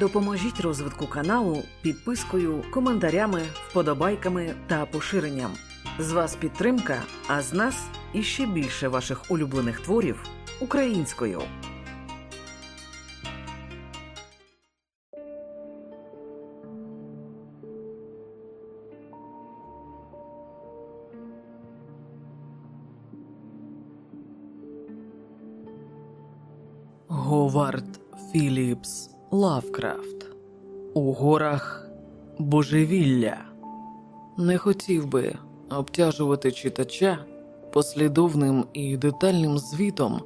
Допоможіть розвитку каналу підпискою, коментарями, вподобайками та поширенням. З вас підтримка, а з нас іще більше ваших улюблених творів українською. Говард Філіпс Лавкрафт У горах Божевілля. Не хотів би обтяжувати читача послідовним і детальним звітом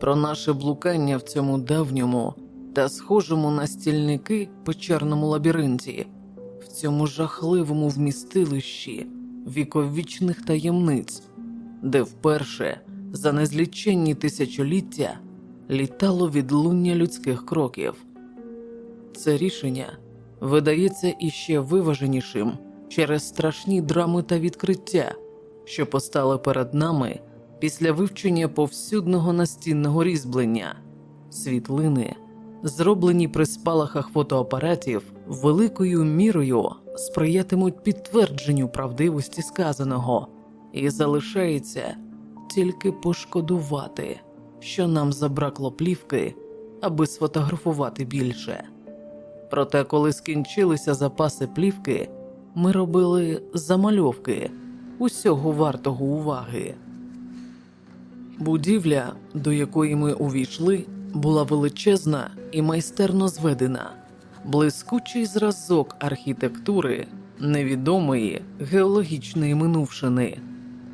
про наше блукання в цьому давньому та схожому на стільники печерному лабіринті, в цьому жахливому вмістилищі віковічних таємниць, де вперше за незліченні тисячоліття літало відлуння людських кроків. Це рішення видається іще виваженішим через страшні драми та відкриття, що постали перед нами після вивчення повсюдного настінного різьблення, світлини, зроблені при спалахах фотоапаратів, великою мірою сприятимуть підтвердженню правдивості сказаного, і залишається тільки пошкодувати що нам забракло плівки, аби сфотографувати більше. Проте, коли скінчилися запаси плівки, ми робили замальовки усього вартого уваги. Будівля, до якої ми увійшли, була величезна і майстерно зведена, блискучий зразок архітектури невідомої геологічної минувшини,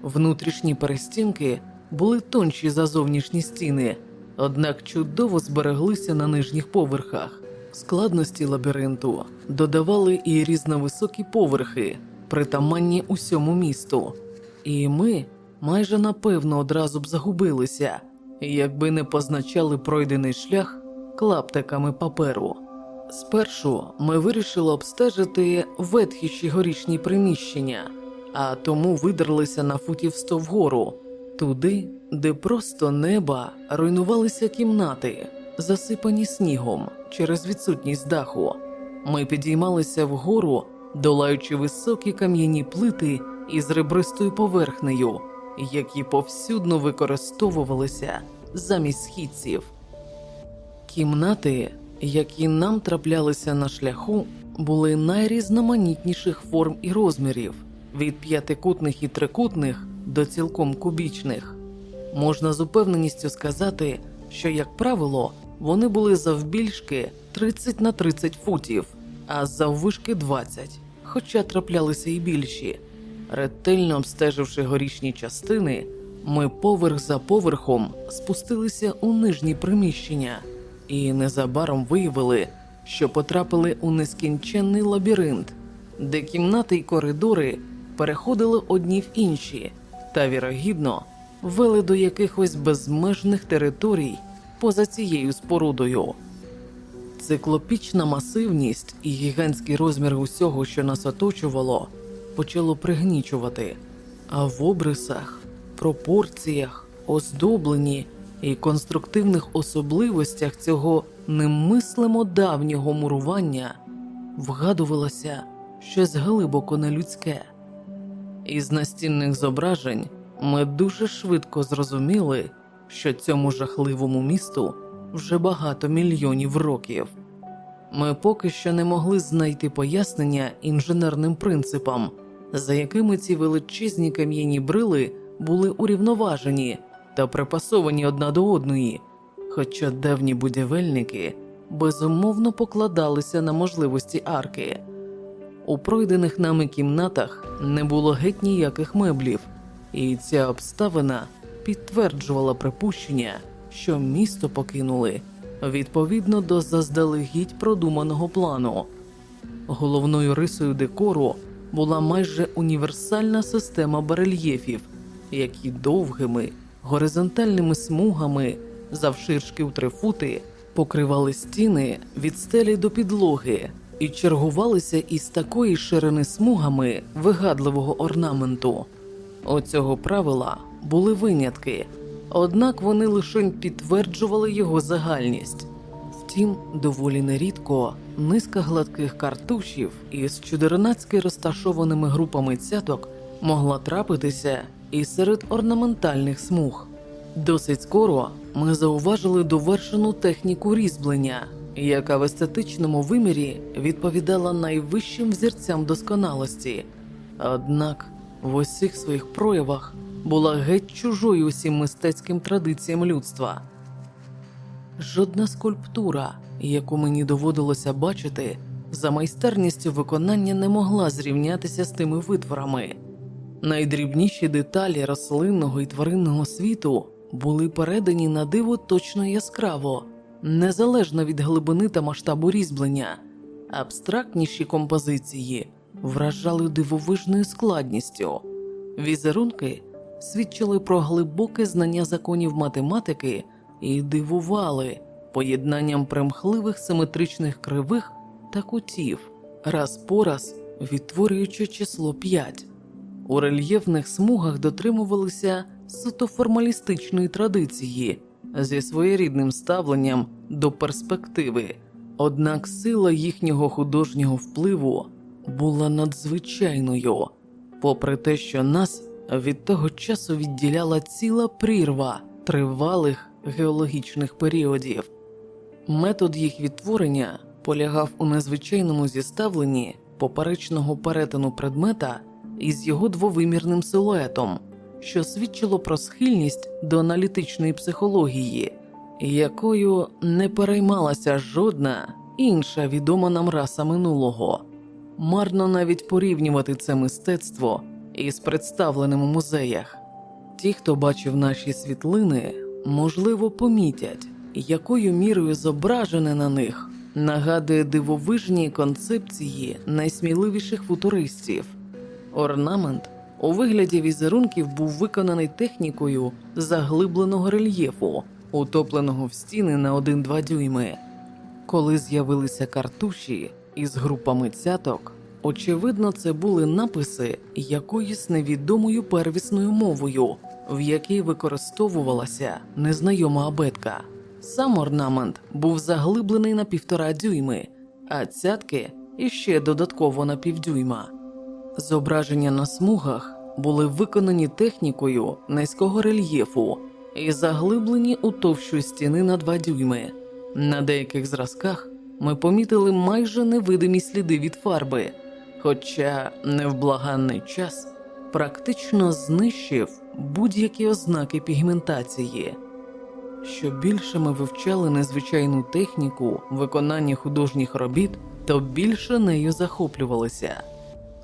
внутрішні перестінки були тонші за зовнішні стіни, однак чудово збереглися на нижніх поверхах. Складності лабіринту. Додавали і різновисокі поверхи, притаманні усьому місту, і ми майже напевно одразу б загубилися, якби не позначали пройдений шлях клаптиками паперу. Спершу ми вирішили обстежити ветхіші горішні приміщення, а тому видерлися на футів сто вгору, туди, де просто неба руйнувалися кімнати, засипані снігом через відсутність даху. Ми підіймалися вгору, долаючи високі кам'яні плити із ребристою поверхнею, які повсюдно використовувалися замість східців. Кімнати, які нам траплялися на шляху, були найрізноманітніших форм і розмірів від п'ятикутних і трикутних до цілком кубічних. Можна з упевненістю сказати, що, як правило, вони були завбільшки 30 на 30 футів, а заввишки 20, хоча траплялися і більші. Ретельно обстеживши горішні частини, ми поверх за поверхом спустилися у нижні приміщення і незабаром виявили, що потрапили у нескінченний лабіринт, де кімнати й коридори переходили одні в інші та, вірогідно, вели до якихось безмежних територій поза цією спорудою. Циклопічна масивність і гігантський розмір усього, що нас оточувало, почало пригнічувати, а в обрисах, пропорціях, оздобленні і конструктивних особливостях цього немислимо давнього мурування вгадувалося щось глибоко нелюдське. Із настінних зображень ми дуже швидко зрозуміли, що цьому жахливому місту вже багато мільйонів років. Ми поки що не могли знайти пояснення інженерним принципам, за якими ці величезні кам'яні брили були урівноважені та припасовані одна до одної, хоча давні будівельники безумовно покладалися на можливості арки. У пройдених нами кімнатах не було геть ніяких меблів, і ця обставина підтверджувала припущення, що місто покинули відповідно до заздалегідь продуманого плану. Головною рисою декору була майже універсальна система барельєфів, які довгими горизонтальними смугами завширшки в три фути покривали стіни від стелі до підлоги і чергувалися із такої ширини смугами вигадливого орнаменту. У цього правила були винятки, однак вони лише підтверджували його загальність. Втім, доволі нерідко низка гладких картушів із чудернацьки розташованими групами цяток могла трапитися і серед орнаментальних смуг. Досить скоро ми зауважили довершену техніку різьблення, яка в естетичному вимірі відповідала найвищим взірцям досконалості. Однак в усіх своїх проявах була геть чужою усім мистецьким традиціям людства. Жодна скульптура, яку мені доводилося бачити, за майстерністю виконання не могла зрівнятися з тими витворами. Найдрібніші деталі рослинного і тваринного світу були передані на диво точно яскраво, незалежно від глибини та масштабу різьблення. Абстрактніші композиції вражали дивовижною складністю. Візерунки свідчили про глибоке знання законів математики і дивували поєднанням примхливих симетричних кривих та кутів, раз по раз відтворюючи число 5. У рельєфних смугах дотримувалися суто формалістичної традиції зі своєрідним ставленням до перспективи, однак сила їхнього художнього впливу була надзвичайною, попри те, що нас від того часу відділяла ціла прірва тривалих геологічних періодів. Метод їх відтворення полягав у незвичайному зіставленні поперечного перетину предмета із його двовимірним силуетом, що свідчило про схильність до аналітичної психології, якою не переймалася жодна інша відома нам раса минулого. Марно навіть порівнювати це мистецтво із представленим у музеях. Ті, хто бачив наші світлини, можливо, помітять, якою мірою зображене на них нагадує дивовижні концепції найсміливіших футуристів. Орнамент у вигляді візерунків був виконаний технікою заглибленого рельєфу, утопленого в стіни на 1-2 дюйми. Коли з'явилися картуші із групами цяток, очевидно, це були написи якоюсь невідомою первісною мовою, в якій використовувалася незнайома абетка. Сам орнамент був заглиблений на півтора дюйми, а цятки іще додатково на півдюйма. Зображення на смугах були виконані технікою низького рельєфу і заглиблені у товщу стіни на два дюйми. На деяких зразках ми помітили майже невидимі сліди від фарби, хоча невблаганний час практично знищив будь-які ознаки пігментації. Що більше ми вивчали незвичайну техніку виконання художніх робіт, то більше нею захоплювалися.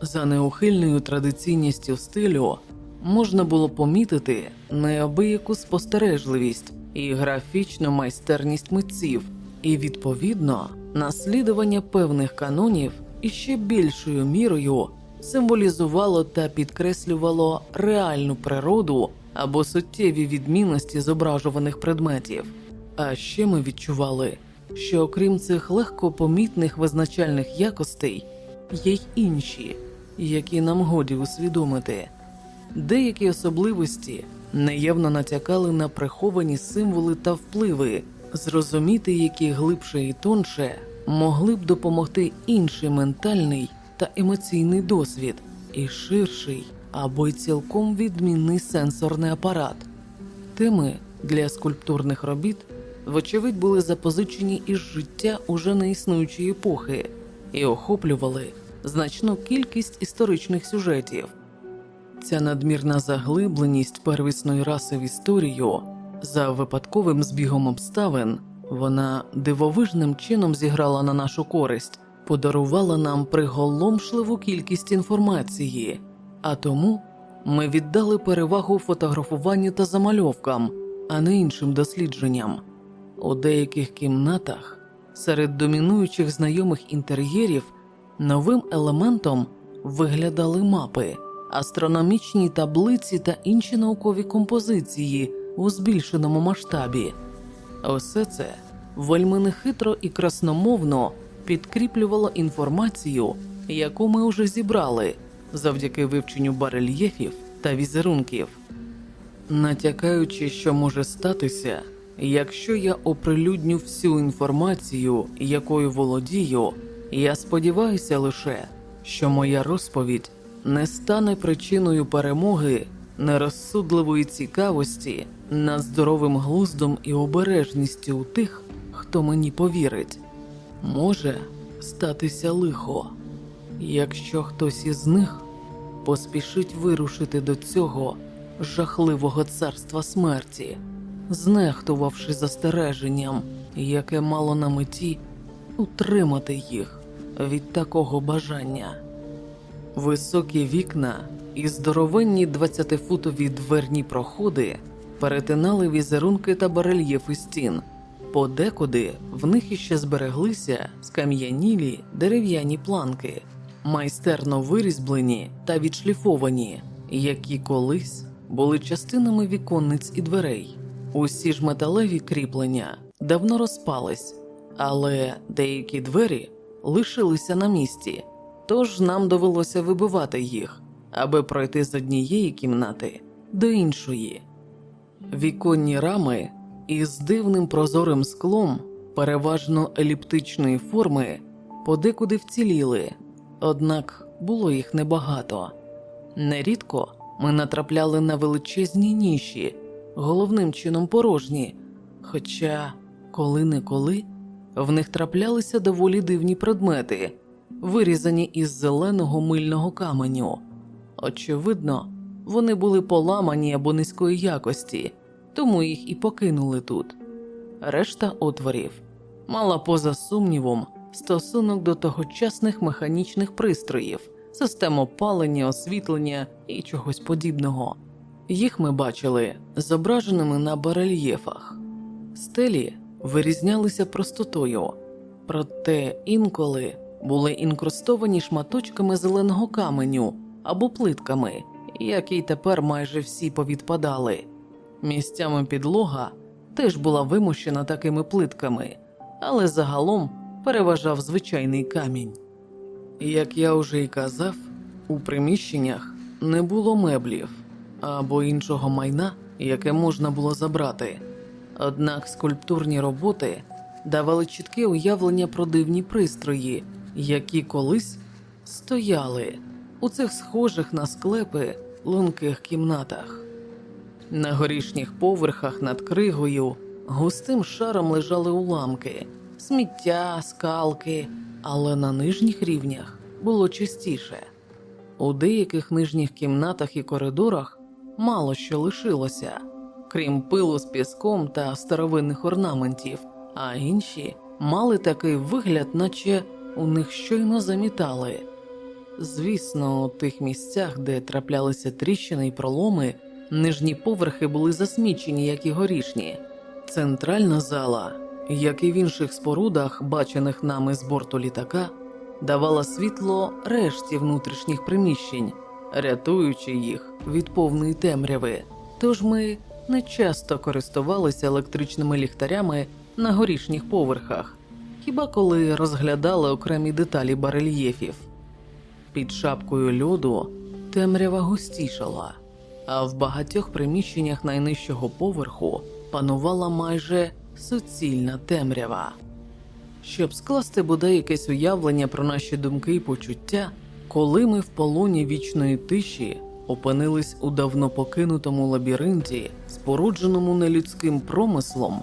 За неухильною традиційністю стилю можна було помітити неабияку спостережливість і графічну майстерність митців, і відповідно наслідування певних канонів іще більшою мірою символізувало та підкреслювало реальну природу або суттєві відмінності зображуваних предметів. А ще ми відчували, що окрім цих легко помітних визначальних якостей є й інші, які нам годі усвідомити. Деякі особливості неявно натякали на приховані символи та впливи, зрозуміти, які глибше і тонше могли б допомогти інший ментальний та емоційний досвід, і ширший або й цілком відмінний сенсорний апарат. Теми для скульптурних робіт, вочевидь, були запозичені із життя уже неіснуючої епохи і охоплювали значну кількість історичних сюжетів. Ця надмірна заглибленість первісної раси в історію за випадковим збігом обставин вона дивовижним чином зіграла на нашу користь, подарувала нам приголомшливу кількість інформації, а тому ми віддали перевагу фотографуванню та замальовкам, а не іншим дослідженням. У деяких кімнатах серед домінуючих знайомих інтер'єрів новим елементом виглядали мапи, астрономічні таблиці та інші наукові композиції у збільшеному масштабі. Усе це вельми нехитро і красномовно підкріплювало інформацію, яку ми вже зібрали завдяки вивченню барельєфів та візерунків. Натякаючи, що може статися, Якщо я оприлюдню всю інформацію, якою володію, я сподіваюся лише, що моя розповідь не стане причиною перемоги нерозсудливої цікавості над здоровим глуздом і обережністю у тих, хто мені повірить. Може статися лихо, якщо хтось із них поспішить вирушити до цього жахливого царства смерті, знехтувавши застереженням, яке мало на меті утримати їх від такого бажання. Високі вікна і здоровенні 20-футові дверні проходи перетинали візерунки та барельєфи стін. Подекуди в них іще збереглися скам'янілі дерев'яні планки, майстерно вирізблені та відшліфовані, які колись були частинами віконниць і дверей. Усі ж металеві кріплення давно розпались, але деякі двері лишилися на місці, тож нам довелося вибивати їх, аби пройти з однієї кімнати до іншої. Віконні рами із дивним прозорим склом, переважно еліптичної форми, подекуди вціліли, однак було їх небагато. Нерідко ми натрапляли на величезні ніші, головним чином порожні, хоча коли-неколи в них траплялися доволі дивні предмети, вирізані із зеленого мильного каменю. Очевидно, вони були поламані або низької якості, тому їх і покинули тут. Решта отворів мала поза сумнівом стосунок до тогочасних механічних пристроїв, систем опалення, освітлення і чогось подібного. Їх ми бачили зображеними на барельєфах. Стелі вирізнялися простотою, проте інколи були інкрустовані шматочками зеленого каменю або плитками, які тепер майже всі повідпадали. Місцями підлога теж була вимощена такими плитками, але загалом переважав звичайний камінь. Як я вже й казав, у приміщеннях не було меблів або іншого майна, яке можна було забрати. Однак скульптурні роботи давали чітке уявлення про дивні пристрої, які колись стояли у цих схожих на склепи лунких кімнатах. На горішніх поверхах над кригою густим шаром лежали уламки, сміття, скалки, але на нижніх рівнях було чистіше. У деяких нижніх кімнатах і коридорах мало що лишилося, крім пилу з піском та старовинних орнаментів, а інші мали такий вигляд, наче у них щойно замітали. Звісно, у тих місцях, де траплялися тріщини й проломи, нижні поверхи були засмічені, як і горішні. Центральна зала, як і в інших спорудах, бачених нами з борту літака, давала світло решті внутрішніх приміщень, рятуючи їх від повної темряви. Тож ми не часто користувалися електричними ліхтарями на горішніх поверхах, хіба коли розглядали окремі деталі барельєфів. Під шапкою льоду темрява густішала, а в багатьох приміщеннях найнижчого поверху панувала майже суцільна темрява. Щоб скласти бодай якесь уявлення про наші думки і почуття, коли ми в полоні вічної тиші опинились у давно покинутому лабіринті, спорудженому нелюдським промислом,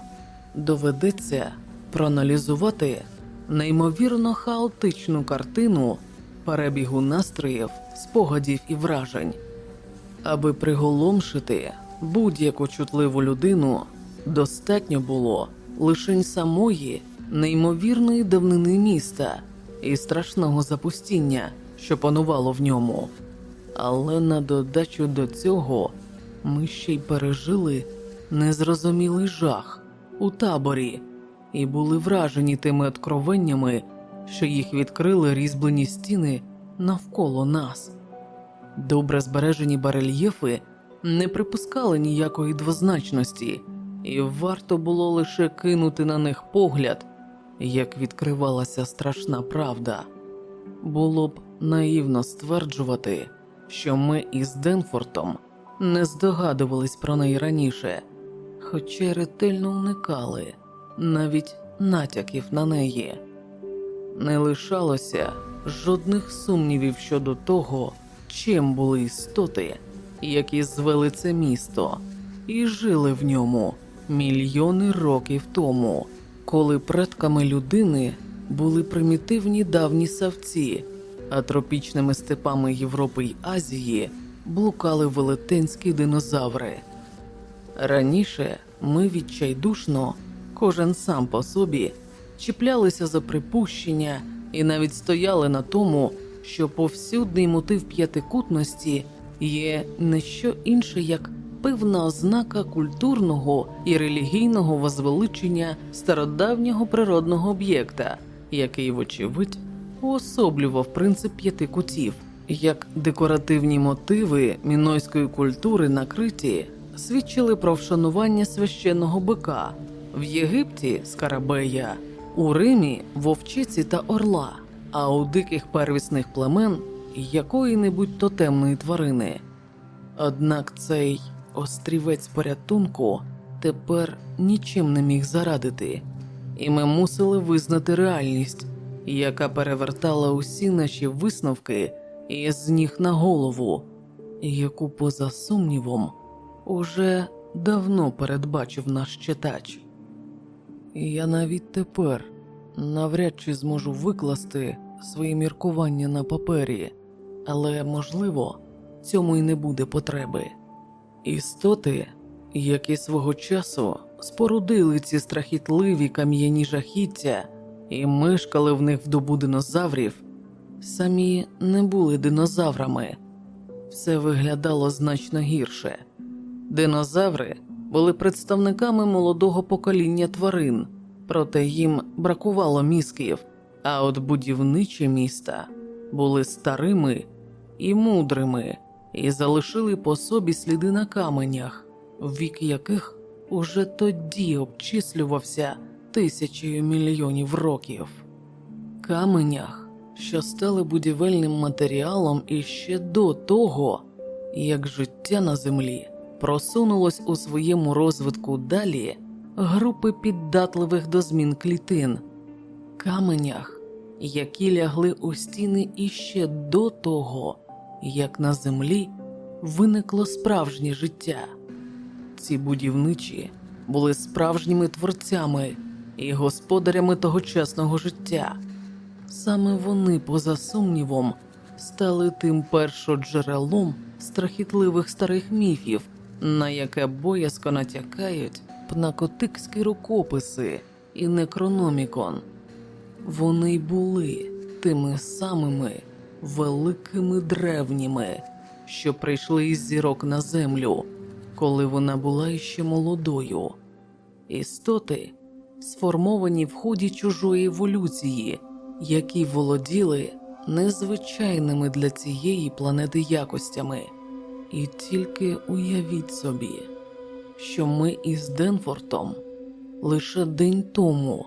доведеться проаналізувати неймовірно хаотичну картину перебігу настроїв, спогадів і вражень, аби приголомшити будь-яку чутливу людину, достатньо було лише самої неймовірної давнини міста і страшного запустіння, що панувало в ньому. Але на додачу до цього ми ще й пережили незрозумілий жах у таборі і були вражені тими откровеннями, що їх відкрили різьблені стіни навколо нас. Добре збережені барельєфи не припускали ніякої двозначності, і варто було лише кинути на них погляд, як відкривалася страшна правда. Було б наївно стверджувати, що ми із Денфортом не здогадувались про неї раніше, хоча ретельно уникали навіть натяків на неї. Не лишалося жодних сумнівів щодо того, чим були істоти, які звели це місто, і жили в ньому мільйони років тому, коли предками людини були примітивні давні савці, а тропічними степами Європи й Азії блукали велетенські динозаври. Раніше ми відчайдушно, кожен сам по собі, чіплялися за припущення і навіть стояли на тому, що повсюдний мотив п'ятикутності є не що інше як певна ознака культурного і релігійного возвеличення стародавнього природного об'єкта, який, вочевидь, уособлював принцип п'яти кутів. Як декоративні мотиви мінойської культури на Криті свідчили про вшанування священного бика, в Єгипті скарабея, у Римі вовчиці та орла, а у диких первісних племен якої-небудь тотемної тварини. Однак цей острівець порятунку тепер нічим не міг зарадити, і ми мусили визнати реальність, яка перевертала усі наші висновки із ніг на голову, яку, поза сумнівом, уже давно передбачив наш читач. Я навіть тепер навряд чи зможу викласти свої міркування на папері, але можливо, цьому й не буде потреби. Істоти, які свого часу спорудили ці страхітливі кам'яні жахіття і мешкали в них в добу динозаврів, самі не були динозаврами, все виглядало значно гірше. Динозаври були представниками молодого покоління тварин, проте їм бракувало мізків, а от будівничі міста були старими і мудрими і залишили по собі сліди на каменях, вік яких уже тоді обчислювався тисячею мільйонів років. Каменях, що стали будівельним матеріалом іще до того, як життя на землі просунулось у своєму розвитку далі групи піддатливих до змін клітин, каменях, які лягли у стіни іще до того, як на землі виникло справжнє життя. Ці будівничі були справжніми творцями і господарями тогочасного життя. Саме вони, поза сумнівом, стали тим першоджерелом страхітливих старих міфів, на яке боязко натякають пнакотикські рукописи і некрономікон. Вони й були тими самими великими древніми, що прийшли із зірок на землю, коли вона була іще молодою. Істоти, сформовані в ході чужої еволюції, які володіли незвичайними для цієї планети якостями. І тільки уявіть собі, що ми із Денфортом лише день тому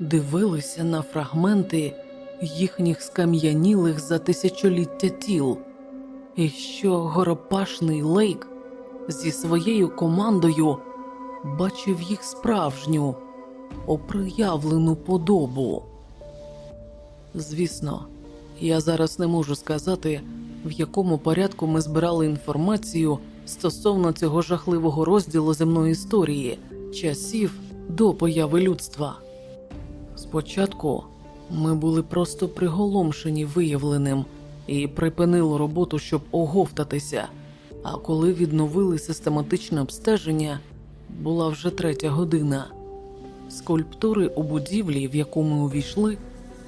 дивилися на фрагменти їхніх скам'янілих за тисячоліття тіл, і що горопашний лейк зі своєю командою бачив їх справжню оприявлену подобу. Звісно, я зараз не можу сказати, в якому порядку ми збирали інформацію стосовно цього жахливого розділу земної історії, часів до появи людства. Спочатку ми були просто приголомшені виявленим і припинили роботу, щоб оговтатися. А коли відновили систематичне обстеження, була вже третя година. Скульптури у будівлі, в яку ми увійшли,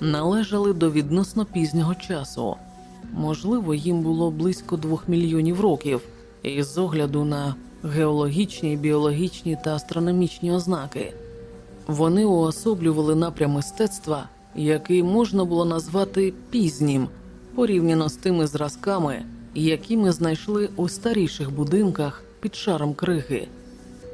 належали до відносно пізнього часу. Можливо, їм було близько двох мільйонів років, і з огляду на геологічні, біологічні та астрономічні ознаки. Вони уособлювали напрям мистецтва, який можна було назвати пізнім, порівняно з тими зразками, які ми знайшли у старіших будинках під шаром криги.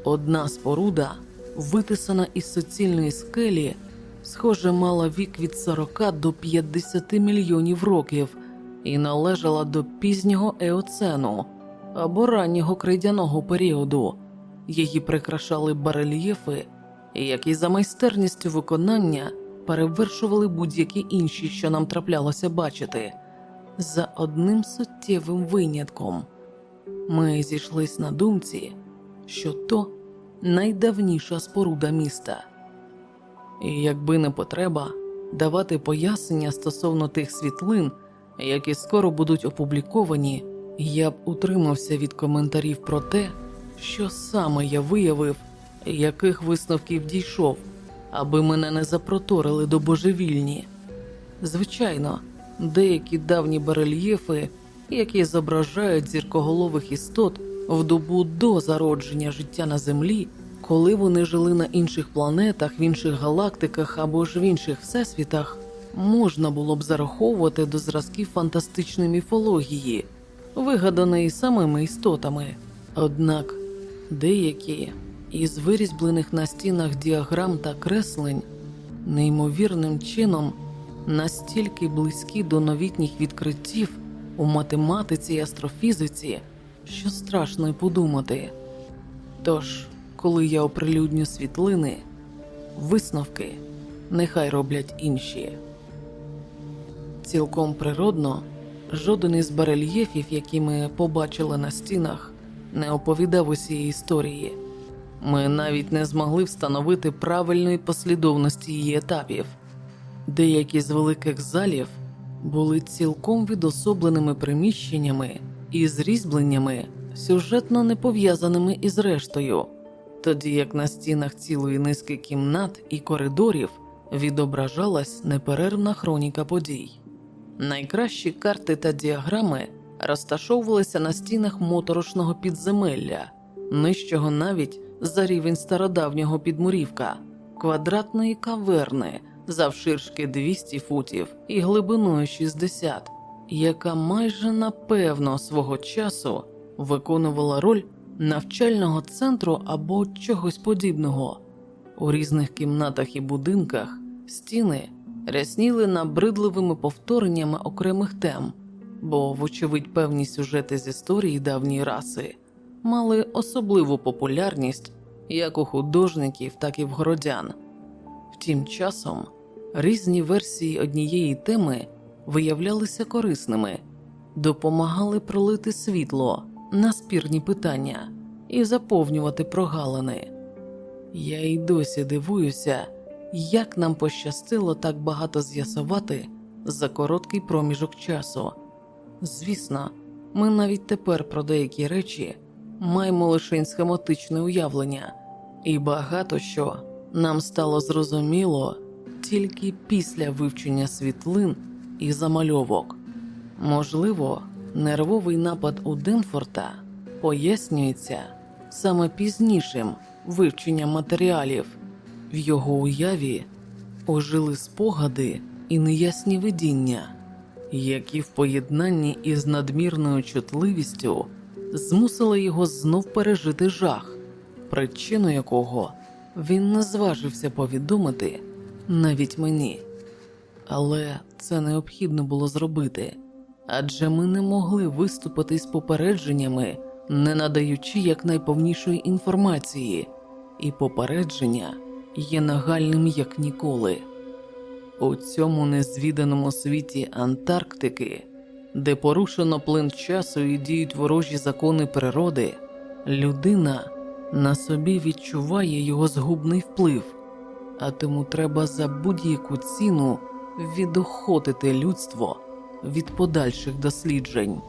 Одна споруда, витисана із суцільної скелі, схоже, мала вік від 40 до 50 мільйонів років і належала до пізнього еоцену або раннього крейдяного періоду, її прикрашали барельєфи, які за майстерністю виконання перевершували будь-які інші, що нам траплялося бачити, за одним суттєвим винятком. Ми зійшлись на думці, що то найдавніша споруда міста. І якби не потреба давати пояснення стосовно тих світлин, які скоро будуть опубліковані, я б утримався від коментарів про те, що саме я виявив, яких висновків дійшов, аби мене не запроторили до божевільні. Звичайно, деякі давні барельєфи, які зображають зіркоголових істот в добу до зародження життя на землі, коли вони жили на інших планетах, в інших галактиках або ж в інших всесвітах, можна було б зараховувати до зразків фантастичної міфології, вигаданої самими істотами. Однак деякі із вирізблених на стінах діаграм та креслень неймовірним чином настільки близькі до новітніх відкриттів у математиці і астрофізиці, що страшно й подумати. Тож, коли я оприлюдню світлини, висновки нехай роблять інші. Цілком природно, жоден із барельєфів, які ми побачили на стінах, не оповідав усієї історії. Ми навіть не змогли встановити правильної послідовності її етапів. Деякі з великих залів були цілком відособленими приміщеннями і зрізьбленнями, сюжетно не пов'язаними із рештою, тоді як на стінах цілої низки кімнат і коридорів відображалась неперервна хроніка подій. Найкращі карти та діаграми розташовувалися на стінах моторошного підземелля, нижчого навіть за рівень стародавнього підмурівка, квадратної каверни завширшки 200 футів і глибиною 60, яка майже напевно свого часу виконувала роль навчального центру або чогось подібного. У різних кімнатах і будинках стіни рясніли набридливими повтореннями окремих тем, бо, вочевидь, певні сюжети з історії давньої раси мали особливу популярність як у художників, так і в городян. Втім, часом різні версії однієї теми виявлялися корисними, допомагали пролити світло на спірні питання і заповнювати прогалини. Я й досі дивуюся, як нам пощастило так багато з'ясувати за короткий проміжок часу. Звісно, ми навіть тепер про деякі речі маємо лише схематичне уявлення, і багато що нам стало зрозуміло тільки після вивчення світлин і замальовок. Можливо, нервовий напад у Денфорта пояснюється саме пізнішим вивченням матеріалів, в його уяві ожили спогади і неясні видіння, які в поєднанні із надмірною чутливістю змусили його знов пережити жах, причину якого він не зважився повідомити навіть мені. Але це необхідно було зробити, адже ми не могли виступити з попередженнями, не надаючи якнайповнішої інформації, і попередження є нагальним як ніколи. У цьому незвіданому світі Антарктики, де порушено плин часу і діють ворожі закони природи, людина на собі відчуває його згубний вплив, а тому треба за будь-яку ціну відохотити людство від подальших досліджень.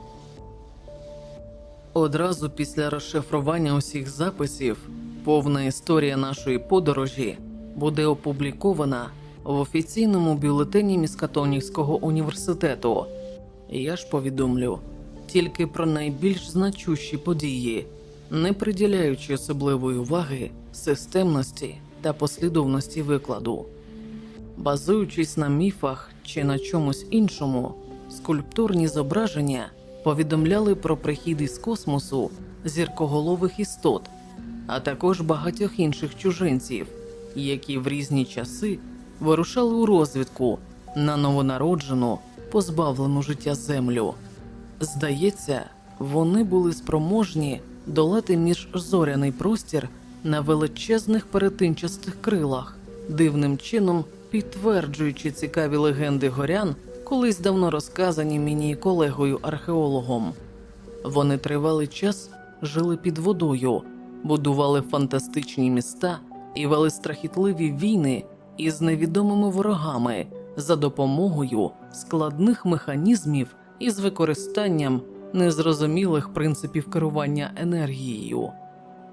Одразу після розшифрування усіх записів повна історія нашої подорожі буде опублікована в офіційному бюлетені Міскатонівського університету. Я ж повідомлю тільки про найбільш значущі події, не приділяючи особливої уваги системності та послідовності викладу. Базуючись на міфах чи на чомусь іншому, скульптурні зображення повідомляли про прихід із космосу зіркоголових істот, а також багатьох інших чужинців, які в різні часи вирушали у розвідку на новонароджену, позбавлену життя землю. Здається, вони були спроможні долати міжзоряний простір на величезних перетинчастих крилах, дивним чином підтверджуючи цікаві легенди горян, колись давно розказані мені колегою археологом. Вони тривалий час жили під водою, будували фантастичні міста і вели страхітливі війни із невідомими ворогами за допомогою складних механізмів і з використанням незрозумілих принципів керування енергією.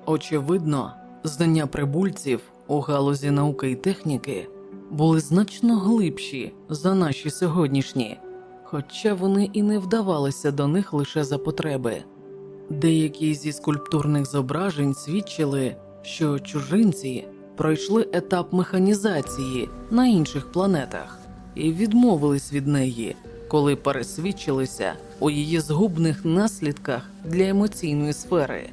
Очевидно, знання прибульців у галузі науки і техніки були значно глибші за наші сьогоднішні, хоча вони і не вдавалися до них лише за потреби. Деякі зі скульптурних зображень свідчили, що чужинці пройшли етап механізації на інших планетах і відмовились від неї, коли пересвідчилися у її згубних наслідках для емоційної сфери.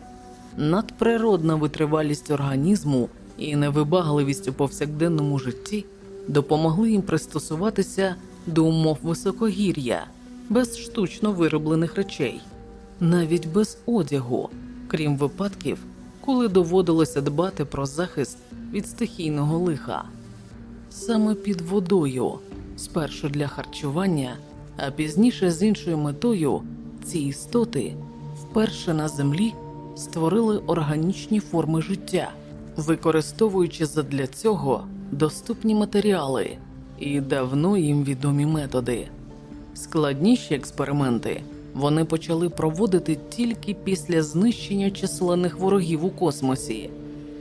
Надприродна витривалість організму і невибагливість у повсякденному житті допомогли їм пристосуватися до умов високогір'я без штучно вироблених речей, навіть без одягу, крім випадків, коли доводилося дбати про захист від стихійного лиха. Саме під водою, спершу для харчування, а пізніше з іншою метою, ці істоти вперше на землі створили органічні форми життя, використовуючи задля цього доступні матеріали і давно їм відомі методи. Складніші експерименти вони почали проводити тільки після знищення численних ворогів у космосі.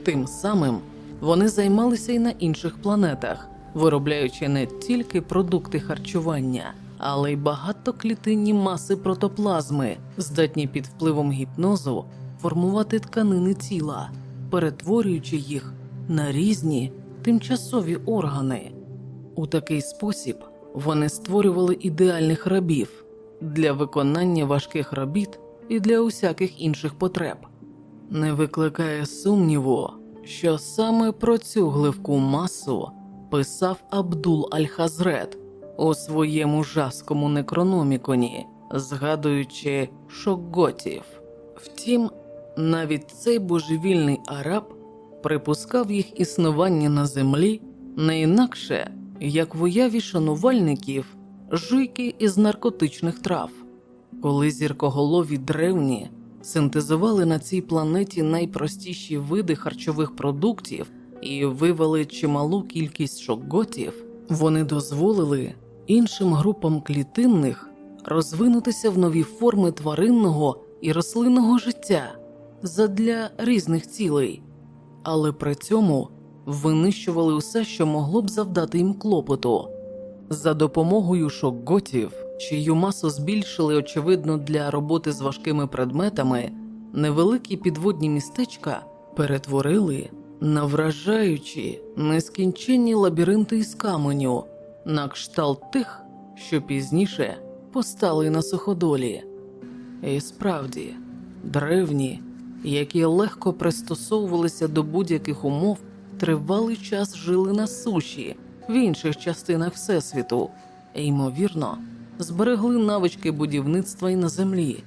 Тим самим вони займалися і на інших планетах, виробляючи не тільки продукти харчування, але й багатоклітинні маси протоплазми, здатні під впливом гіпнозу формувати тканини тіла, перетворюючи їх на різні тимчасові органи. У такий спосіб вони створювали ідеальних рабів для виконання важких робіт і для усяких інших потреб. Не викликає сумніву, що саме про цю гливку масу писав Абдул Аль-Хазрет у своєму жаскому некрономіконі, згадуючи шокготів. Втім, навіть цей божевільний араб припускав їх існування на землі не інакше, як в уяві шанувальників жуйки із наркотичних трав, коли зіркоголові древні синтезували на цій планеті найпростіші види харчових продуктів і вивели чималу кількість шокготів, вони дозволили іншим групам клітинних розвинутися в нові форми тваринного і рослинного життя задля різних цілей, але при цьому винищували усе, що могло б завдати їм клопоту. За допомогою шокготів, чию масу збільшили, очевидно, для роботи з важкими предметами, невеликі підводні містечка перетворили на вражаючі нескінченні лабіринти із каменю, на кшталт тих, що пізніше постали на суходолі. І справді, древні, які легко пристосовувалися до будь-яких умов, тривалий час жили на суші в інших частинах Всесвіту, ймовірно, зберегли навички будівництва і на землі.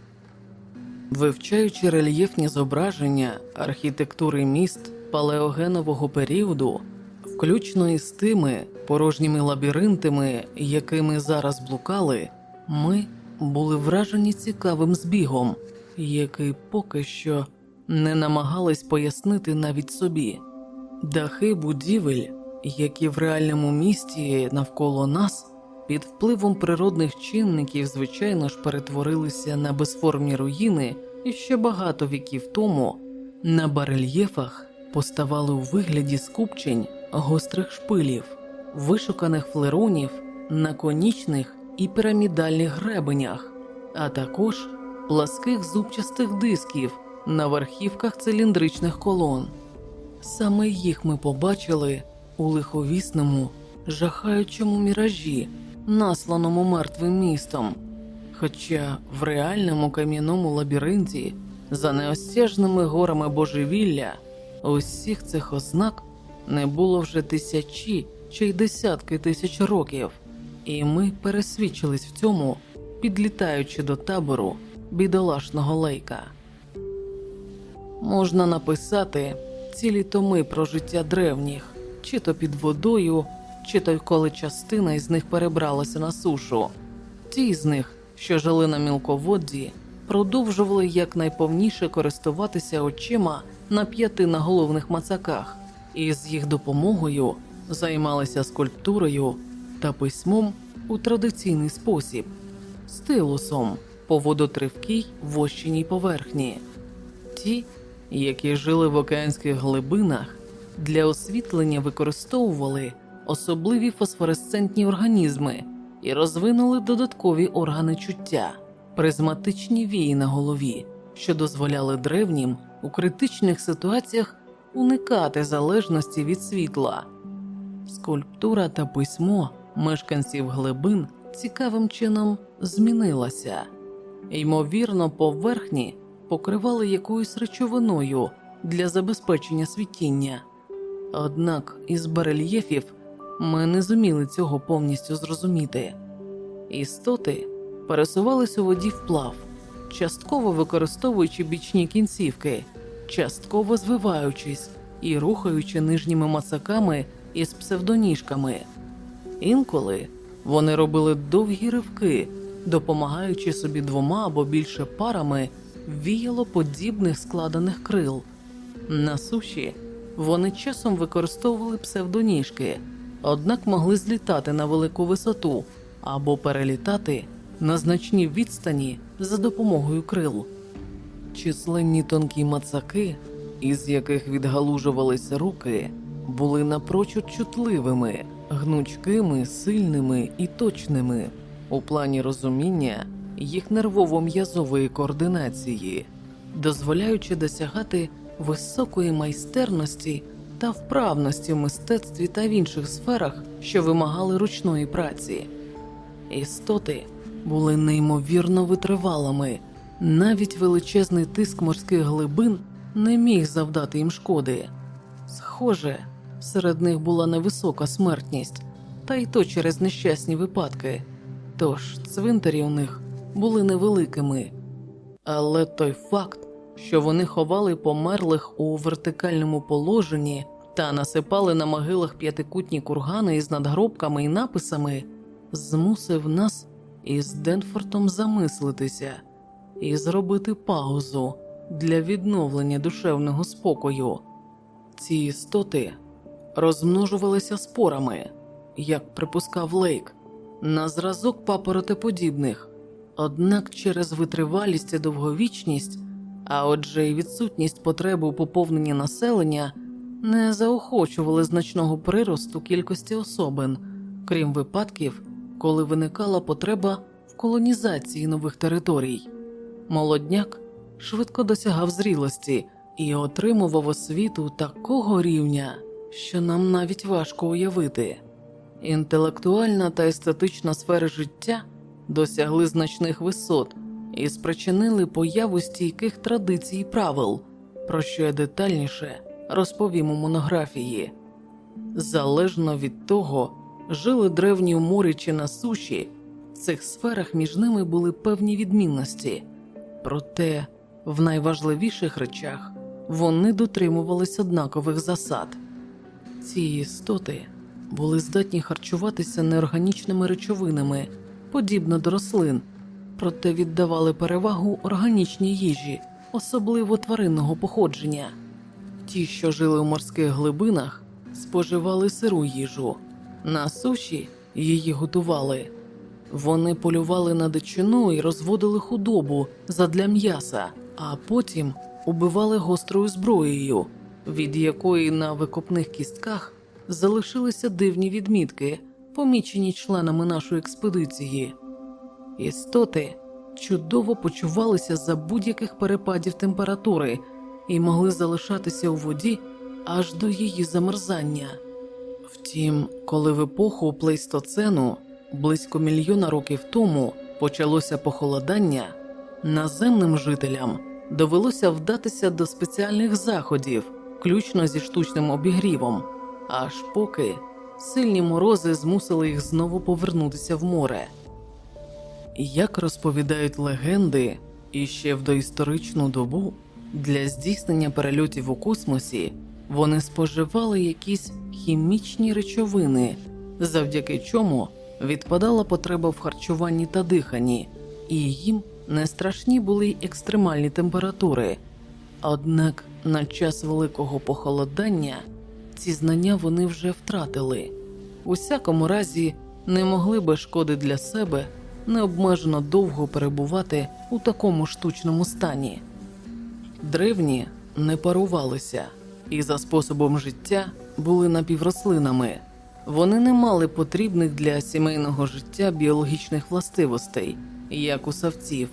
Вивчаючи рельєфні зображення архітектури міст палеогенового періоду, включно із тими порожніми лабіринтами, якими зараз блукали, ми були вражені цікавим збігом, який поки що не намагались пояснити навіть собі. Дахи будівель, які в реальному місті навколо нас, під впливом природних чинників, звичайно ж, перетворилися на безформні руїни і ще багато віків тому на барельєфах поставали у вигляді скупчень гострих шпилів, вишуканих флеронів на конічних і пірамідальних гребенях, а також пласких зубчастих дисків на верхівках циліндричних колон. Саме їх ми побачили у лиховісному, жахаючому міражі, насланому мертвим містом. Хоча в реальному кам'яному лабіринті, за неосяжними горами божевілля, усіх цих ознак не було вже тисячі чи й десятки тисяч років, і ми пересвідчились в цьому, підлітаючи до табору бідолашного лейка. можна написати цілі томи про життя древніх, чи то під водою, чи то коли частина із них перебралася на сушу. Ті з них, що жили на мілководді, продовжували якнайповніше користуватися очима на п'яти наголовних мацаках, і з їх допомогою займалися скульптурою та письмом у традиційний спосіб, стилусом по водотривкій вощеній поверхні. Ті, які жили в океанських глибинах, для освітлення використовували особливі фосфоресцентні організми і розвинули додаткові органи чуття, призматичні вії на голові, що дозволяли древнім у критичних ситуаціях уникати залежності від світла. Скульптура та письмо мешканців глибин цікавим чином змінилася. Ймовірно, поверхні покривали якоюсь речовиною для забезпечення світіння. Однак із барельєфів ми не зуміли цього повністю зрозуміти. Істоти пересувались у воді вплав, частково використовуючи бічні кінцівки, частково звиваючись і рухаючи нижніми мацаками із псевдоніжками. Інколи вони робили довгі ривки, допомагаючи собі двома або більше парами віялоподібних складених крил. На суші вони часом використовували псевдоніжки, однак могли злітати на велику висоту або перелітати на значні відстані за допомогою крил. Численні тонкі мацаки, із яких відгалужувалися руки, були напрочуд чутливими, гнучкими, сильними і точними у плані розуміння їх нервово-м'язової координації, дозволяючи досягати високої майстерності та вправності в мистецтві та в інших сферах, що вимагали ручної праці. Істоти були неймовірно витривалими, навіть величезний тиск морських глибин не міг завдати їм шкоди. Схоже, серед них була невисока смертність, та й то через нещасні випадки, тож цвинтарі у них були невеликими. Але той факт, що вони ховали померлих у вертикальному положенні та насипали на могилах п'ятикутні кургани із надгробками і написами, змусив нас із Денфортом замислитися і зробити паузу для відновлення душевного спокою. Ці істоти розмножувалися спорами, як припускав Лейк, на зразок папоротеподібних, однак через витривалість і довговічність, а отже, й відсутність потреби у поповненні населення не заохочували значного приросту кількості особин, крім випадків, коли виникала потреба в колонізації нових територій. Молодняк швидко досягав зрілості і отримував освіту такого рівня, що нам навіть важко уявити. Інтелектуальна та естетична сфери життя досягли значних висот і спричинили появу стійких традицій і правил, про що я детальніше розповім у монографії. Залежно від того, жили древні у морі чи на суші, в цих сферах між ними були певні відмінності, проте в найважливіших речах вони дотримувались однакових засад. Ці істоти були здатні харчуватися неорганічними речовинами, подібно до рослин, проте віддавали перевагу органічній їжі, особливо тваринного походження. Ті, що жили у морських глибинах, споживали сиру їжу, на суші її готували. Вони полювали на дичину і розводили худобу задля м'яса, а потім убивали гострою зброєю, від якої на викопних кістках залишилися дивні відмітки, помічені членами нашої експедиції. Істоти чудово почувалися за будь-яких перепадів температури і могли залишатися у воді аж до її замерзання. Втім, коли в епоху плейстоцену близько мільйона років тому почалося похолодання, наземним жителям довелося вдатися до спеціальних заходів, включно зі штучним обігрівом, аж поки сильні морози змусили їх знову повернутися в море. Як розповідають легенди, іще в доісторичну добу Для здійснення перельотів у космосі вони споживали якісь хімічні речовини, завдяки чому відпадала потреба в харчуванні та диханні, і їм не страшні були й екстремальні температури. Однак на час великого похолодання ці знання вони вже втратили. У всякому разі, не могли би шкоди для себе необмежено довго перебувати у такому штучному стані. Древні не парувалися і за способом життя були напіврослинами. Вони не мали потрібних для сімейного життя біологічних властивостей, як у савців,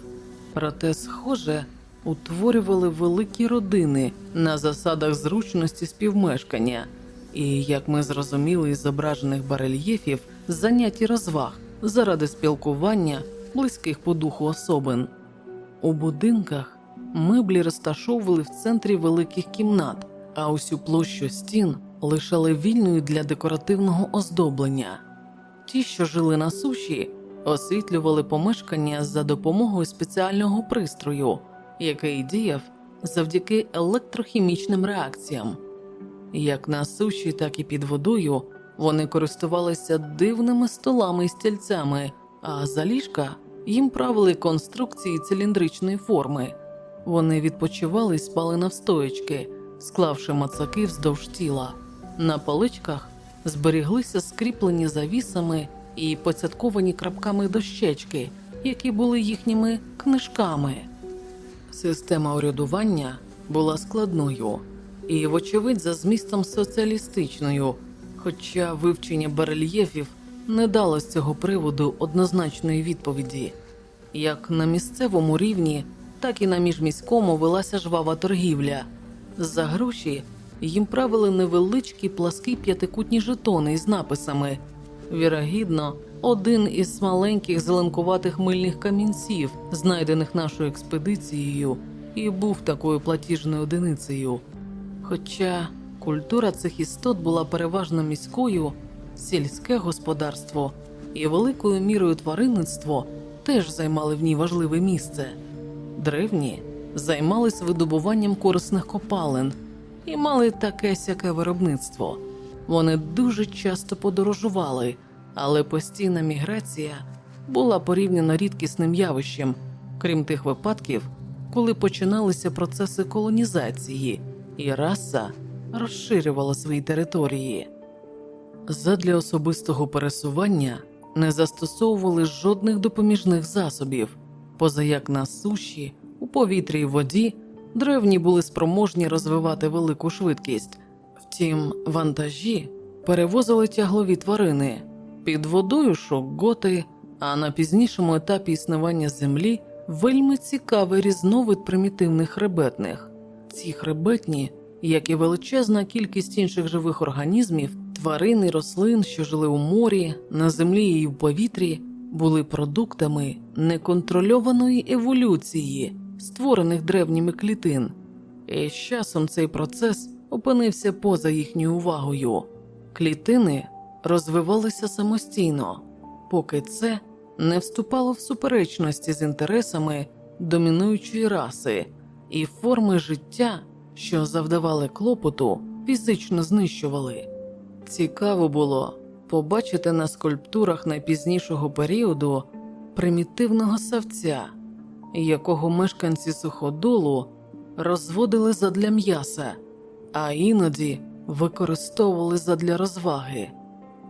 проте, схоже, утворювали великі родини на засадах зручності співмешкання, і, як ми зрозуміли із зображених барельєфів, заняті розваг заради спілкування близьких по духу особин. У будинках меблі розташовували в центрі великих кімнат, а усю площу стін лишали вільною для декоративного оздоблення. Ті, що жили на суші, освітлювали помешкання за допомогою спеціального пристрою, який діяв завдяки електрохімічним реакціям. Як на суші, так і під водою вони користувалися дивними столами і стільцями, а за ліжка їм правили конструкції циліндричної форми. Вони відпочивали і спали навстоячки, склавши мацаки вздовж тіла. На поличках зберіглися скріплені завісами і поцятковані крапками дощечки, які були їхніми книжками. Система урядування була складною і, вочевидь, за змістом соціалістичною, хоча вивчення барельєфів не дало з цього приводу однозначної відповіді. Як на місцевому рівні, так і на міжміському велася жвава торгівля. За гроші їм правили невеличкі пласкі п'ятикутні жетони із написами. Вірогідно, один із маленьких зеленкуватих мильних камінців, знайдених нашою експедицією, і був такою платіжною одиницею. Хоча культура цих істот була переважно міською, сільське господарство і великою мірою тваринництво теж займали в ній важливе місце. Древні займалися видобуванням корисних копалин і мали таке сяке виробництво. Вони дуже часто подорожували, але постійна міграція була порівняно рідкісним явищем, крім тих випадків, коли починалися процеси колонізації, і раса розширювала свої території. Задля особистого пересування не застосовували жодних допоміжних засобів, поза як на суші, у повітрі й воді древні були спроможні розвивати велику швидкість. Втім, вантажі перевозили тяглові тварини під водою шокготи, а на пізнішому етапі існування землі вельми цікавий різновид примітивних хребетних. Ці хребетні, як і величезна кількість інших живих організмів, тварин і рослин, що жили у морі, на землі і в повітрі, були продуктами неконтрольованої еволюції, створених древніми клітин, і з часом цей процес опинився поза їхньою увагою. Клітини розвивалися самостійно, поки це не вступало в суперечності з інтересами домінуючої раси і форми життя, що завдавали клопоту, фізично знищували. Цікаво було побачити на скульптурах найпізнішого періоду примітивного савця, якого мешканці суходолу розводили задля м'яса, а іноді використовували задля розваги.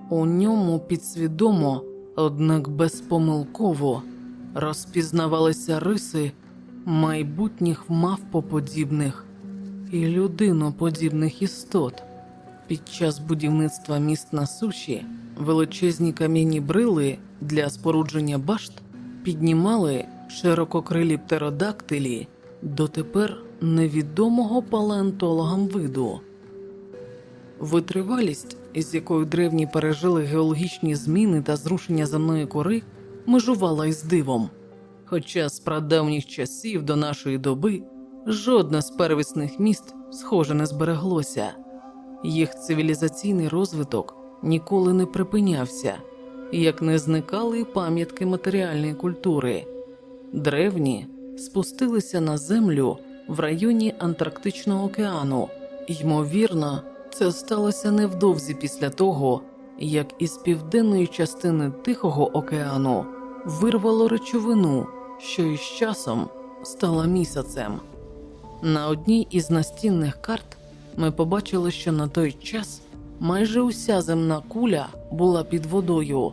У ньому підсвідомо, однак безпомилково розпізнавалися риси майбутніх мавпоподібних і людиноподібних істот. Під час будівництва міст на суші величезні кам'яні брили для спорудження башт піднімали ширококрилі птеродактилі дотепер невідомого палеонтологам виду. Витривалість, із якою древні пережили геологічні зміни та зрушення земної кори, межувала із дивом. Хоча з прадавніх часів до нашої доби жодне з первісних міст схоже не збереглося, їх цивілізаційний розвиток ніколи не припинявся, як не зникали пам'ятки матеріальної культури. Древні спустилися на землю в районі Антарктичного океану. Ймовірно, це сталося невдовзі після того, як із південної частини Тихого океану вирвало речовину, що із часом стала місяцем. На одній із настінних карт ми побачили, що на той час майже уся земна куля була під водою,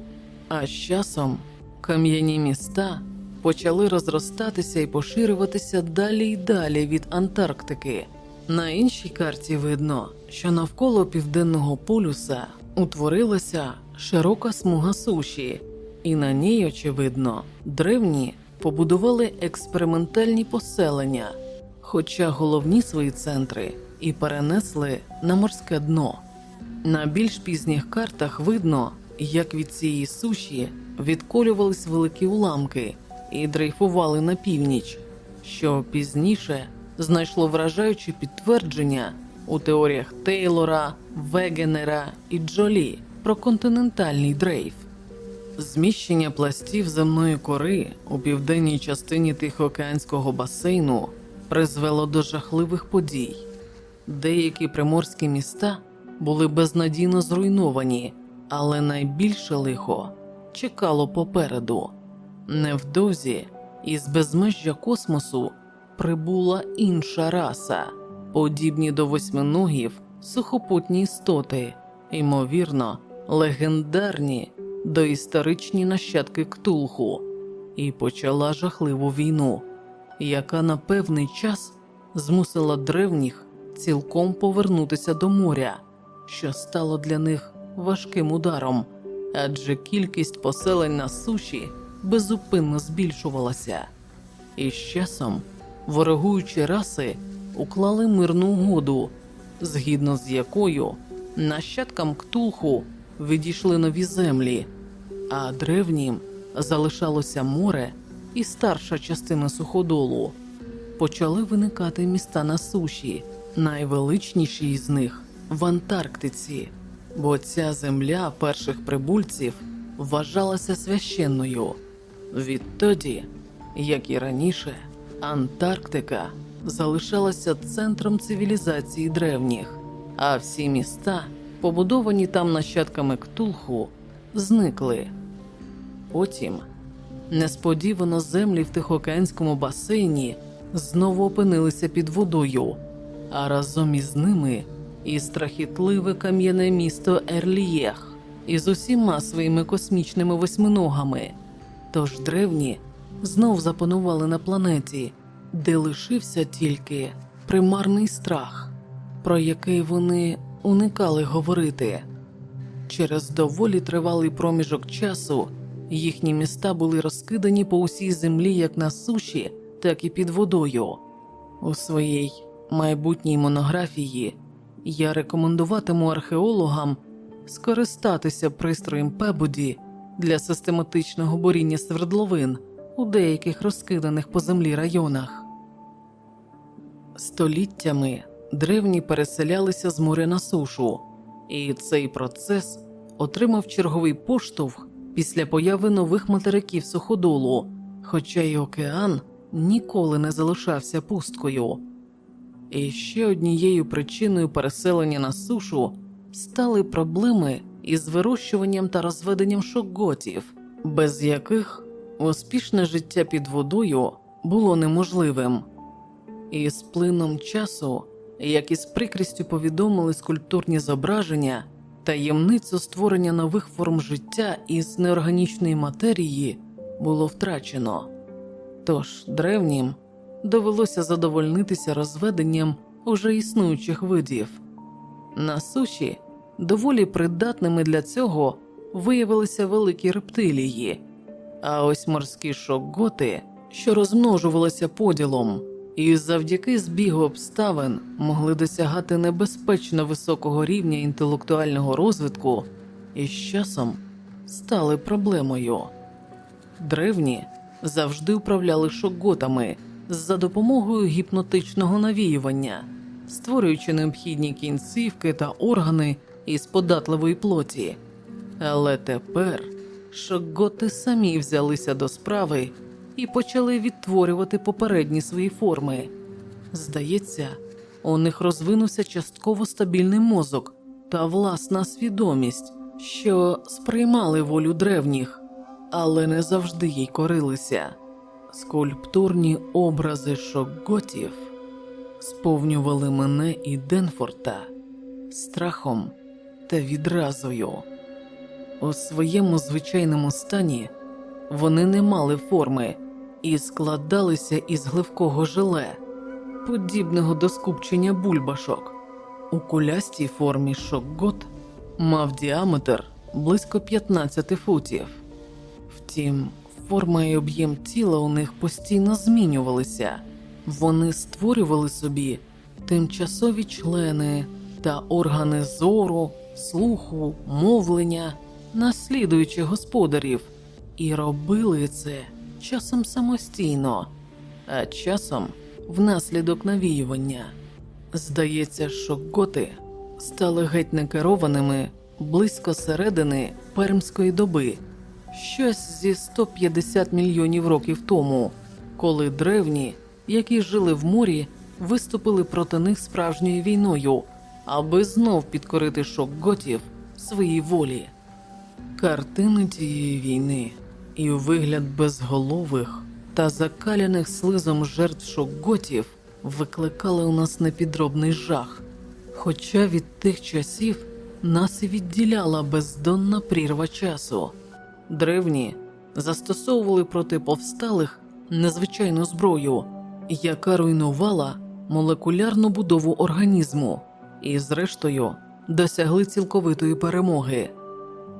а з часом кам'яні міста почали розростатися і поширюватися далі й далі від Антарктики. На іншій карті видно, що навколо південного полюса утворилася широка смуга суші, і на ній, очевидно, древні побудували експериментальні поселення, хоча головні свої центри і перенесли на морське дно. На більш пізніх картах видно, як від цієї суші відколювались великі уламки і дрейфували на північ, що пізніше знайшло вражаюче підтвердження у теоріях Тейлора, Вегенера і Джолі про континентальний дрейф. Зміщення пластів земної кори у південній частині Тихоокеанського басейну призвело до жахливих подій. Деякі приморські міста були безнадійно зруйновані, але найбільше лихо чекало попереду. Невдовзі із безмежжя космосу прибула інша раса, подібні до восьминогів сухопутні істоти, ймовірно, легендарні доісторичні нащадки Ктулху, і почала жахливу війну, яка на певний час змусила древніх цілком повернутися до моря, що стало для них важким ударом, адже кількість поселень на суші безупинно збільшувалася, і з часом ворогуючі раси уклали мирну угоду, згідно з якою нащадкам Ктулху відійшли нові землі, а древнім залишалося море і старша частина суходолу. Почали виникати міста на суші, найвеличніші із них в Антарктиці, бо ця земля перших прибульців вважалася священною. Відтоді, як і раніше, Антарктика залишалася центром цивілізації древніх, а всі міста, побудовані там нащадками Ктулху, зникли. Потім несподівано землі в Тихоокеанському басейні знову опинилися під водою, а разом із ними і страхітливе кам'яне місто Ерлієх із усіма своїми космічними восьминогами. Тож древні знов запанували на планеті, де лишився тільки примарний страх, про який вони уникали говорити. Через доволі тривалий проміжок часу їхні міста були розкидані по усій землі як на суші, так і під водою. У своїй майбутній монографії я рекомендуватиму археологам скористатися пристроєм Пебуді для систематичного боріння свердловин у деяких розкиданих по землі районах. Століттями древні переселялися з моря на сушу, і цей процес отримав черговий поштовх після появи нових материків суходолу, хоча й океан ніколи не залишався пусткою. І ще однією причиною переселення на сушу стали проблеми із вирощуванням та розведенням шокготів, без яких успішне життя під водою було неможливим. І з плином часу, як із прикрістю повідомили скульптурні зображення, таємницю створення нових форм життя із неорганічної матерії було втрачено. Тож древнім довелося задовольнитися розведенням уже існуючих видів. На суші доволі придатними для цього виявилися великі рептилії, а ось морські шокготи, що розмножувалися поділом, і завдяки збігу обставин могли досягати небезпечно високого рівня інтелектуального розвитку і з часом стали проблемою. Древні завжди управляли шокготами за допомогою гіпнотичного навіювання, створюючи необхідні кінцівки та органи із податливої плоті. Але тепер шокготи самі взялися до справи і почали відтворювати попередні свої форми. Здається, у них розвинувся частково стабільний мозок та власна свідомість, що сприймали волю древніх, але не завжди їй корилися. Скульптурні образи шокготів сповнювали мене і Денфорта страхом та відразою. У своєму звичайному стані вони не мали форми і складалися із гливкого желе, подібного до скупчення бульбашок. У кулястій формі шокгот мав діаметр близько 15 футів. Втім, форма і об'єм тіла у них постійно змінювалися, вони створювали собі тимчасові члени та органи зору, слуху, мовлення, наслідуючи господарів, і робили це часом самостійно, а часом внаслідок навіювання. Здається, що готи стали геть некерованими близько середини пермської доби, щось зі 150 мільйонів років тому, коли древні, які жили в морі, виступили проти них справжньою війною, аби знов підкорити шок готів своїй волі. Картини тієї війни і вигляд безголових та закаляних слизом жертв шокготів викликали у нас непідробний жах. Хоча від тих часів нас і відділяла бездонна прірва часу. Древні застосовували проти повсталих незвичайну зброю, яка руйнувала молекулярну будову організму, і, зрештою, досягли цілковитої перемоги.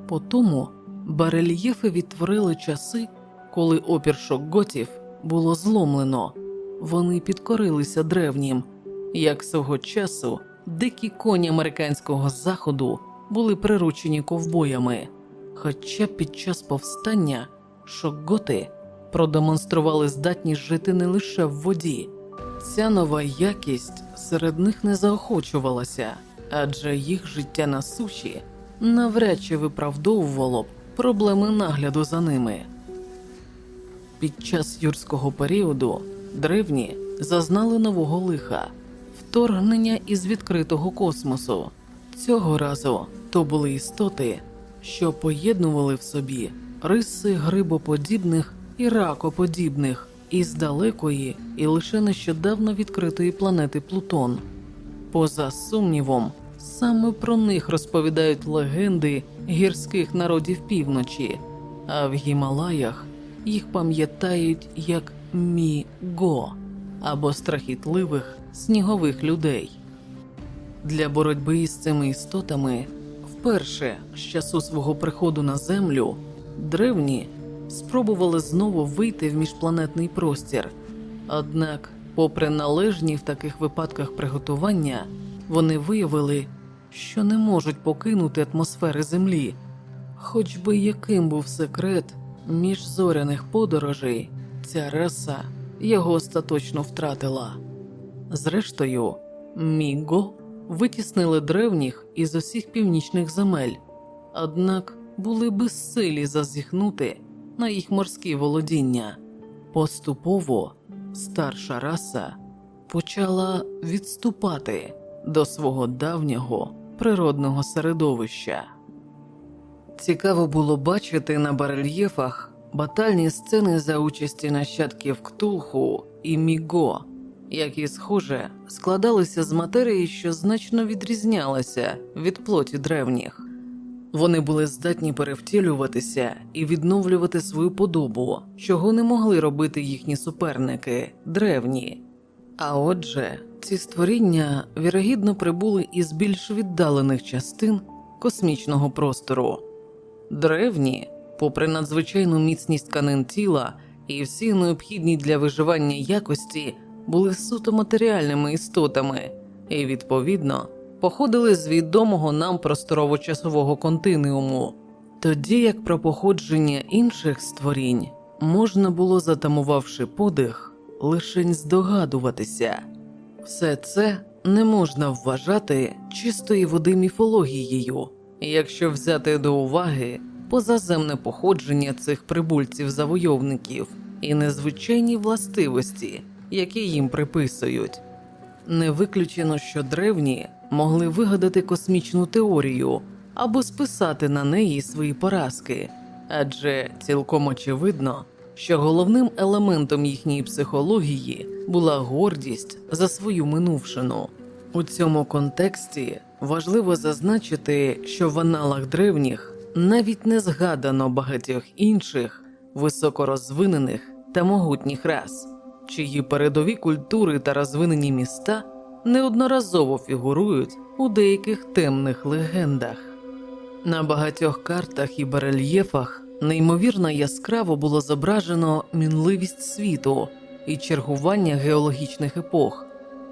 Потому барельєфи відтворили часи, коли опір шокготів було зломлено, вони підкорилися древнім, як свого часу дикі коні американського заходу були приручені ковбоями. Хоча під час повстання шокготи продемонстрували здатність жити не лише в воді, ця нова якість серед них не заохочувалася, адже їх життя на суші навряд чи виправдовувало б проблеми нагляду за ними. Під час юрського періоду древні зазнали нового лиха вторгнення із відкритого космосу. Цього разу то були істоти, що поєднували в собі риси грибоподібних і ракоподібних із далекої і лише нещодавно відкритої планети Плутон. Поза сумнівом, саме про них розповідають легенди гірських народів півночі, а в Гімалаях їх пам'ятають як Мі-Го або страхітливих снігових людей. Для боротьби із цими істотами вперше з часу свого приходу на землю древні спробували знову вийти в міжпланетний простір. Однак, попри належні в таких випадках приготування, вони виявили, що не можуть покинути атмосфери Землі. Хоч би яким був секрет міжзоряних подорожей, ця раса його остаточно втратила. Зрештою, Міго витіснили древніх із усіх північних земель, однак були безсилі зазіхнути на їх морські володіння. Поступово старша раса почала відступати до свого давнього природного середовища. Цікаво було бачити на барельєфах батальні сцени за участі нащадків Ктулху і Міго, які, схоже, складалися з матерії, що значно відрізнялася від плоті древніх. Вони були здатні перевтілюватися і відновлювати свою подобу, чого не могли робити їхні суперники древні. А отже, ці створіння вірогідно прибули із більш віддалених частин космічного простору. Древні, попри надзвичайну міцність тканин тіла і всі необхідні для виживання якості, були суто матеріальними істотами і, відповідно, походили з відомого нам просторово-часового континууму, тоді як про походження інших створінь можна було, затамувавши подих, лишень здогадуватися. Все це не можна вважати чистої води міфологією, якщо взяти до уваги позаземне походження цих прибульців-завойовників і незвичайні властивості, які їм приписують. Не виключено, що древні могли вигадати космічну теорію або списати на неї свої поразки, адже цілком очевидно, що головним елементом їхньої психології була гордість за свою минувшину. У цьому контексті важливо зазначити, що в аналах древніх навіть не згадано багатьох інших високорозвинених та могутніх рас, чиї передові культури та розвинені міста неодноразово фігурують у деяких темних легендах. На багатьох картах і барельєфах неймовірно яскраво було зображено мінливість світу і чергування геологічних епох.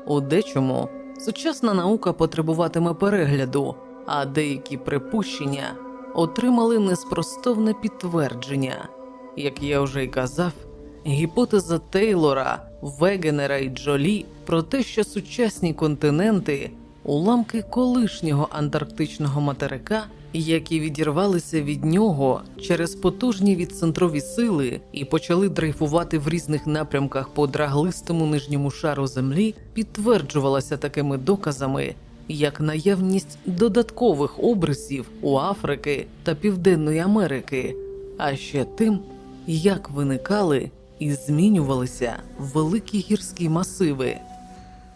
У дечому сучасна наука потребуватиме перегляду, а деякі припущення отримали неспростовне підтвердження. Як я вже й казав, гіпотеза Тейлора, Вегенера і Джолі про те, що сучасні континенти уламки колишнього антарктичного материка, які відірвалися від нього через потужні відцентрові сили і почали дрейфувати в різних напрямках по драглистому нижньому шару землі, підтверджувалася такими доказами, як наявність додаткових обрисів у Африки та Південної Америки, а ще тим, як виникали і змінювалися великі гірські масиви.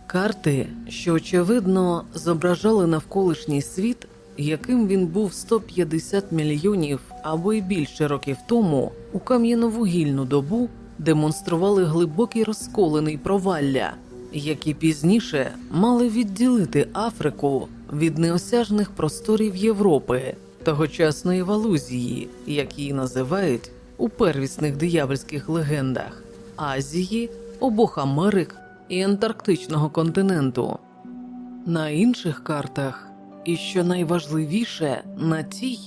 Карти, що очевидно зображали навколишній світ, яким він був 150 мільйонів або й більше років тому, у кам'яновугільну добу демонстрували глибокий розколений провалля, які пізніше мали відділити Африку від неосяжних просторів Європи, тогочасної Валузії, як її називають у первісних диявольських легендах, Азії, обох Америк і Антарктичного континенту. На інших картах, і що найважливіше, на тій,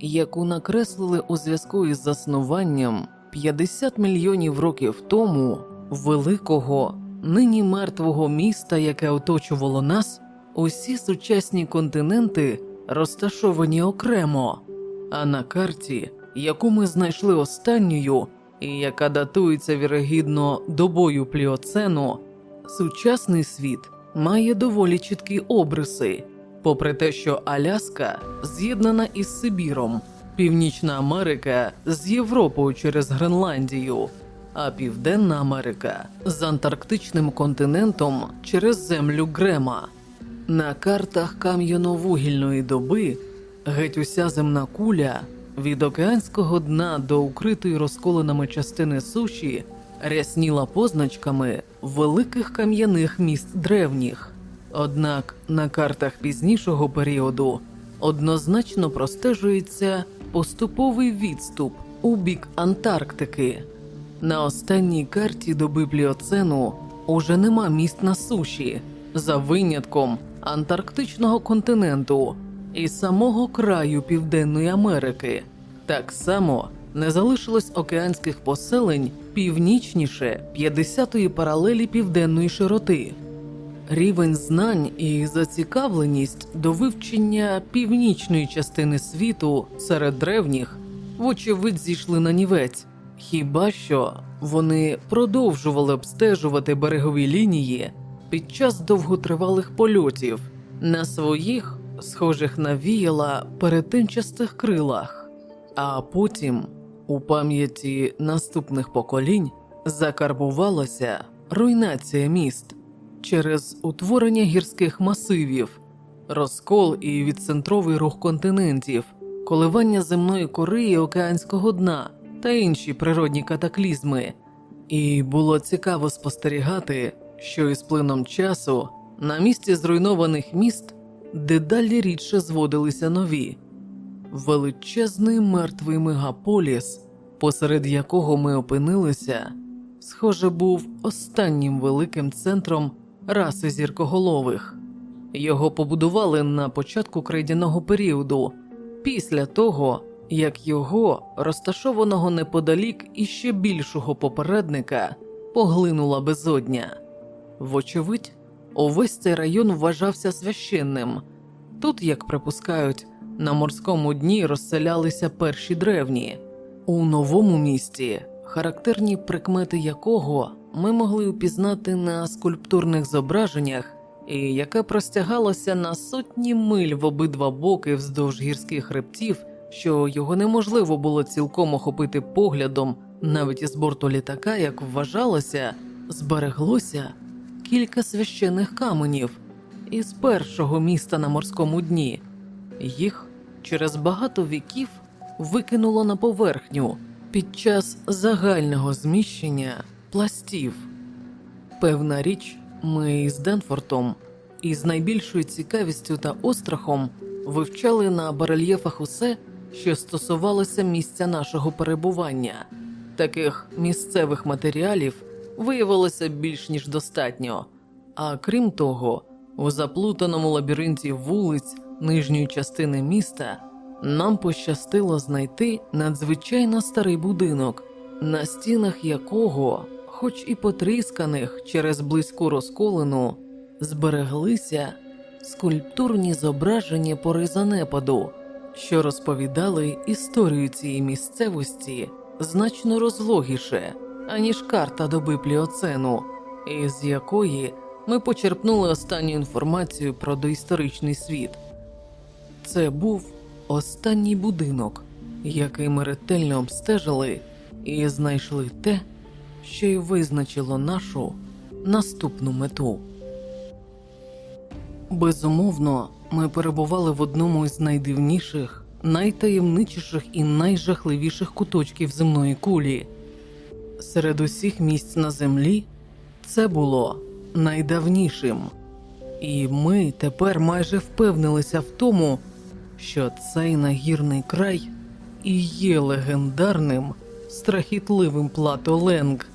яку накреслили у зв'язку із заснуванням 50 мільйонів років тому великого, нині мертвого міста, яке оточувало нас, усі сучасні континенти розташовані окремо, а на карті, яку ми знайшли останньою, і яка датується вірогідно добою пліоцену, сучасний світ має доволі чіткі обриси, попри те, що Аляска з'єднана із Сибіром, Північна Америка з Європою через Гренландію, а Південна Америка з Антарктичним континентом через землю Грема. На картах кам'яно-вугільної доби геть уся земна куля від океанського дна до укритої розколеними частини суші рясніла позначками великих кам'яних міст древніх. Однак на картах пізнішого періоду однозначно простежується поступовий відступ у бік Антарктики. На останній карті доби пліоцену уже нема міст на суші, за винятком Антарктичного континенту і самого краю Південної Америки. Так само не залишилось океанських поселень північніше 50-ї паралелі південної широти. Рівень знань і зацікавленість до вивчення північної частини світу серед древніх, вочевидь, зійшли на нівець, хіба що вони продовжували обстежувати берегові лінії під час довготривалих польотів. На своїх, схожих на віяла перетинчастих крилах, а потім у пам'яті наступних поколінь закарбувалася руйнація міст через утворення гірських масивів, розкол і відцентровий рух континентів, коливання земної кори і океанського дна та інші природні катаклізми. І було цікаво спостерігати, що із плином часу на місці зруйнованих міст дедалі рідше зводилися нові. Величезний мертвий мегаполіс, посеред якого ми опинилися, схоже, був останнім великим центром раси зіркоголових. Його побудували на початку крейдяного періоду, після того, як його, розташованого неподалік іще більшого попередника, поглинула безодня. Вочевидь, увесь цей район вважався священним. Тут, як припускають, на морському дні розселялися перші древні. У новому місті, характерні прикмети якого ми могли упізнати на скульптурних зображеннях, і яка простягалася на сотні миль в обидва боки вздовж гірських хребтів, що його неможливо було цілком охопити поглядом, навіть із борту літака, як вважалося, збереглося кілька священних каменів із першого міста на морському дні. Їх через багато віків викинуло на поверхню під час загального зміщення пластів. Певна річ, ми з Денфортом із найбільшою цікавістю та острахом вивчали на барельєфах усе, що стосувалося місця нашого перебування. Таких місцевих матеріалів виявилося більш ніж достатньо. А крім того, у заплутаному лабіринті вулиць нижньої частини міста нам пощастило знайти надзвичайно старий будинок, на стінах якого, хоч і потрісканих через близьку розколену, збереглися скульптурні зображення пори занепаду, що розповідали історію цієї місцевості значно розлогіше, аніж карта доби пліоцену, із якої ми почерпнули останню інформацію про доісторичний світ. Це був останній будинок, який ми ретельно обстежили і знайшли те, що й визначило нашу наступну мету. Безумовно, ми перебували в одному із найдивніших, найтаємничіших і найжахливіших куточків земної кулі. Серед усіх місць на землі це було найдавнішим, і ми тепер майже впевнилися в тому, що цей нагірний край і є легендарним страхітливим плато Ленг,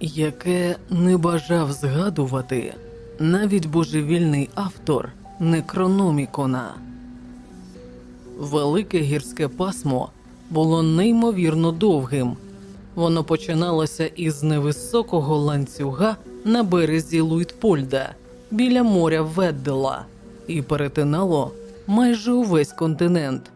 яке не бажав згадувати навіть божевільний автор Некрономікона. Велике гірське пасмо було неймовірно довгим. Воно починалося із невисокого ланцюга на березі Луйтпольда біля моря Веддела і перетинало майже увесь континент.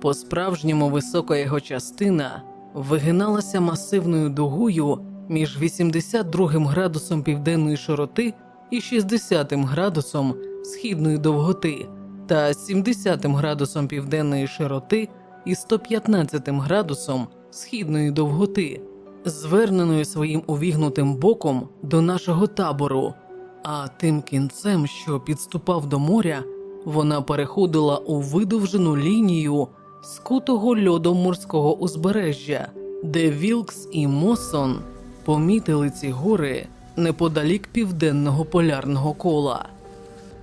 По справжньому висока його частина вигиналася масивною дугою між 82 градусом південної широти і 60 градусом східної довготи та 70 градусом південної широти і 115 градусом східної довготи, зверненою своїм увігнутим боком до нашого табору, а тим кінцем, що підступав до моря, вона переходила у видовжену лінію скутого льодом морського узбережжя, де Вілкс і Мосон помітили ці гори неподалік південного полярного кола.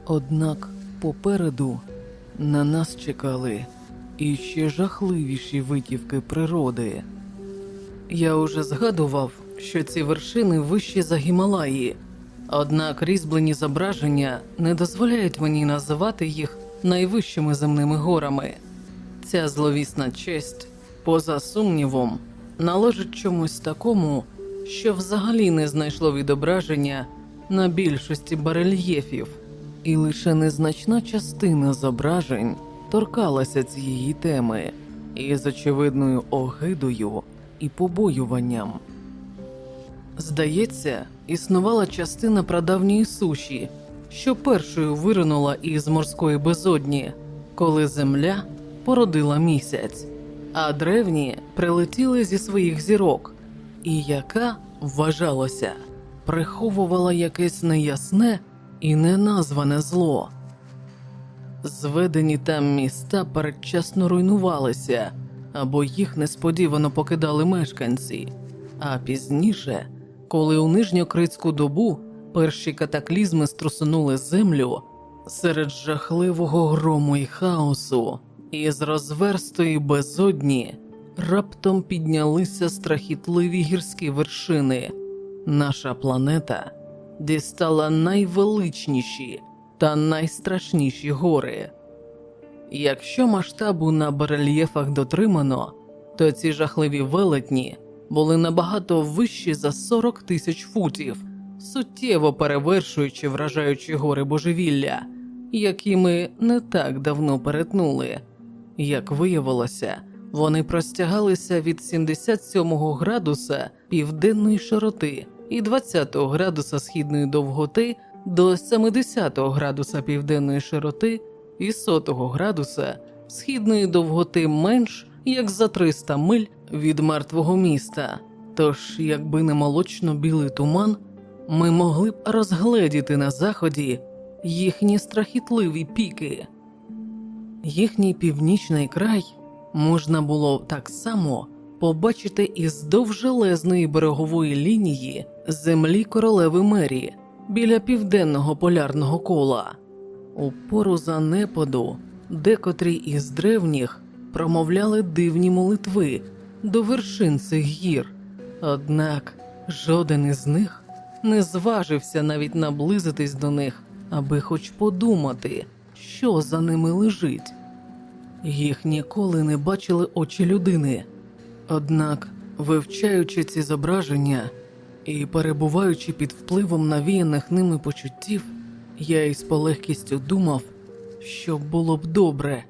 Однак попереду на нас чекали іще жахливіші витівки природи. Я уже згадував, що ці вершини вищі за Гімалаї, однак різьблені зображення не дозволяють мені називати їх найвищими земними горами. Ця зловісна честь, поза сумнівом, належить чомусь такому, що взагалі не знайшло відображення на більшості барельєфів, і лише незначна частина зображень торкалася цієї теми із очевидною огидою і побоюванням. Здається, існувала частина прадавньої суші, що першою виринула із морської безодні, коли земля породила місяць, а древні прилетіли зі своїх зірок, і яка, вважалося, приховувала якесь неясне і неназване зло. Зведені там міста передчасно руйнувалися або їх несподівано покидали мешканці, а пізніше, коли у нижньокритську добу перші катаклізми струсунули землю серед жахливого грому і хаосу, із розверстої безодні раптом піднялися страхітливі гірські вершини. Наша планета дістала найвеличніші та найстрашніші гори. Якщо масштабу на барельєфах дотримано, то ці жахливі велетні були набагато вищі за 40 тисяч футів, суттєво перевершуючи вражаючі гори божевілля, які ми не так давно перетнули. Як виявилося, вони простягалися від 77 градуса південної широти і 20 градуса східної довготи до 70 градуса південної широти і 100 градуса східної довготи менш як за 300 миль від мертвого міста. Тож, якби не молочно-білий туман, ми могли б розгледіти на заході їхні страхітливі піки. Їхній північний край можна було так само побачити із довжелезної берегової лінії землі королеви Мері біля південного полярного кола. У пору занепаду декотрі із древніх промовляли дивні молитви до вершин цих гір, однак жоден із них не зважився навіть наблизитись до них, аби хоч подумати, що за ними лежить. Їх ніколи не бачили очі людини. Однак, вивчаючи ці зображення і перебуваючи під впливом навіяних ними почуттів, я із полегкістю думав, що було б добре,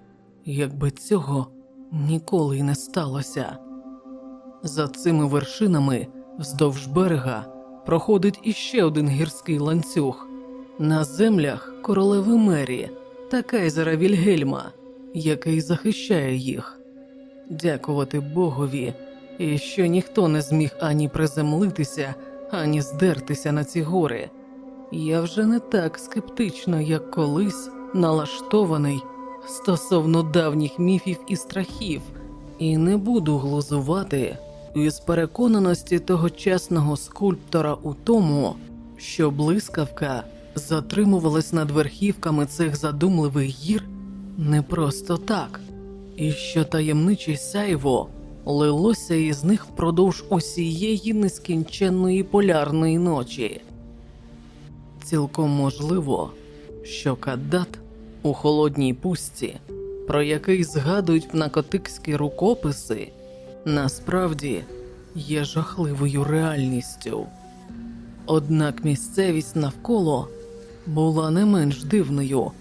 якби цього ніколи й не сталося. За цими вершинами вздовж берега проходить іще один гірський ланцюг на землях королеви Мері та кайзера Вільгельма, який захищає їх. Дякувати Богові, і що ніхто не зміг ані приземлитися, ані здертися на ці гори. Я вже не так скептично, як колись налаштований стосовно давніх міфів і страхів, і не буду глузувати із переконаності тогочасного скульптора у тому, що блискавка затримувалась над верхівками цих задумливих гір не просто так, і що таємниче сяйво лилося із них впродовж усієї нескінченної полярної ночі. Цілком можливо, що Кадат у холодній пустці, про який згадують накотикські рукописи, насправді є жахливою реальністю. Однак місцевість навколо була не менш дивною,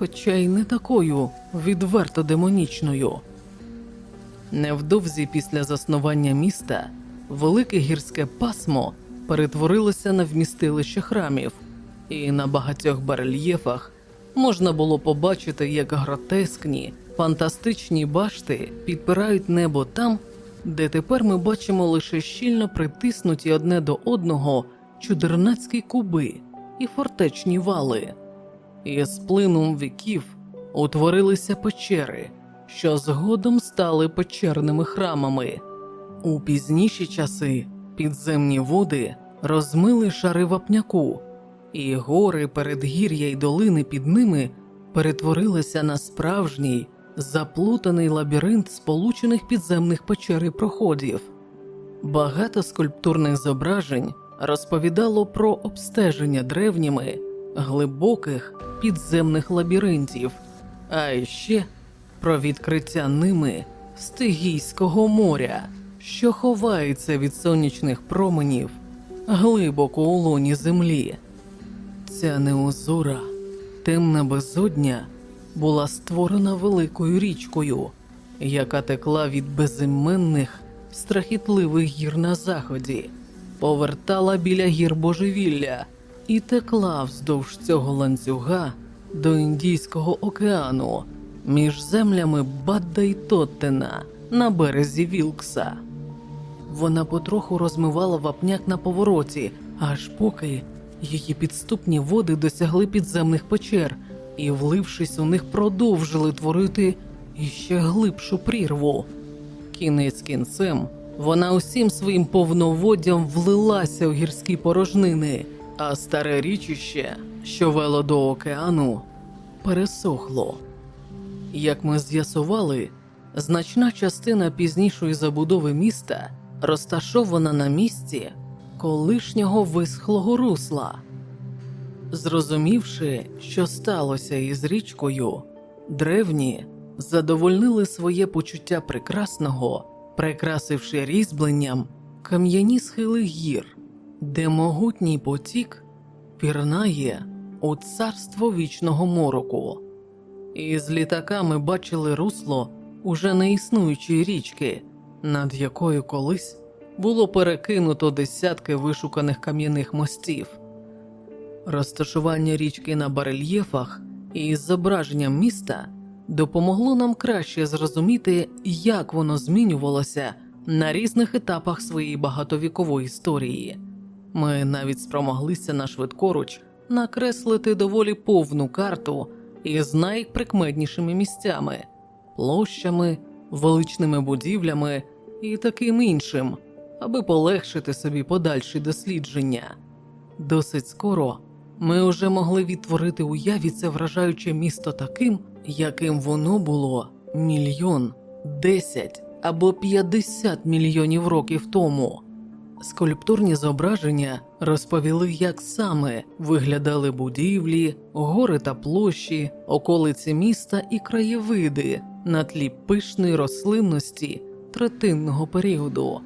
хоча й не такою відверто демонічною. Невдовзі після заснування міста велике гірське пасмо перетворилося на вмістилище храмів, і на багатьох барельєфах можна було побачити, як гротескні, фантастичні башти підпирають небо там, де тепер ми бачимо лише щільно притиснуті одне до одного чудернацькі куби і фортечні вали, і з плином віків утворилися печери, що згодом стали печерними храмами. У пізніші часи підземні води розмили шари вапняку, і гори, передгір'я й долини під ними перетворилися на справжній заплутаний лабіринт сполучених підземних печер і проходів. Багато скульптурних зображень розповідало про обстеження древніми глибоких підземних лабіринтів, а ще про відкриття ними стигійського моря, що ховається від сонячних променів глибоко у лоні землі. Ця неозора, темна безодня була створена великою річкою, яка текла від безіменних страхітливих гір на заході, повертала біля гір божевілля і текла вздовж цього ланцюга до Індійського океану між землями Бадда й Тоттена на березі Вілкса. Вона потроху розмивала вапняк на повороті, аж поки її підступні води досягли підземних печер і, влившись у них, продовжили творити іще глибшу прірву. Кінець кінцем вона усім своїм повноводдям влилася у гірські порожнини, а старе річище, що вело до океану, пересохло. Як ми з'ясували, значна частина пізнішої забудови міста розташована на місці колишнього висхлого русла. Зрозумівши, що сталося із річкою, древні задовольнили своє почуття прекрасного, прикрасивши різьбленням кам'яні схили гір, де могутній потік пірнає у царство вічного мороку. І з літака ми бачили русло уже неіснуючої річки, над якою колись було перекинуто десятки вишуканих кам'яних мостів. Розташування річки на барельєфах і зображенням міста допомогло нам краще зрозуміти, як воно змінювалося на різних етапах своєї багатовікової історії. Ми навіть спромоглися на швидкоруч накреслити доволі повну карту із найприкметнішими місцями, площами, величними будівлями і таким іншим, аби полегшити собі подальші дослідження. Досить скоро ми вже могли відтворити уяві це вражаюче місто таким, яким воно було мільйон, десять або п'ятдесят мільйонів років тому. Скульптурні зображення розповіли, як саме виглядали будівлі, гори та площі, околиці міста і краєвиди на тлі пишної рослинності третинного періоду.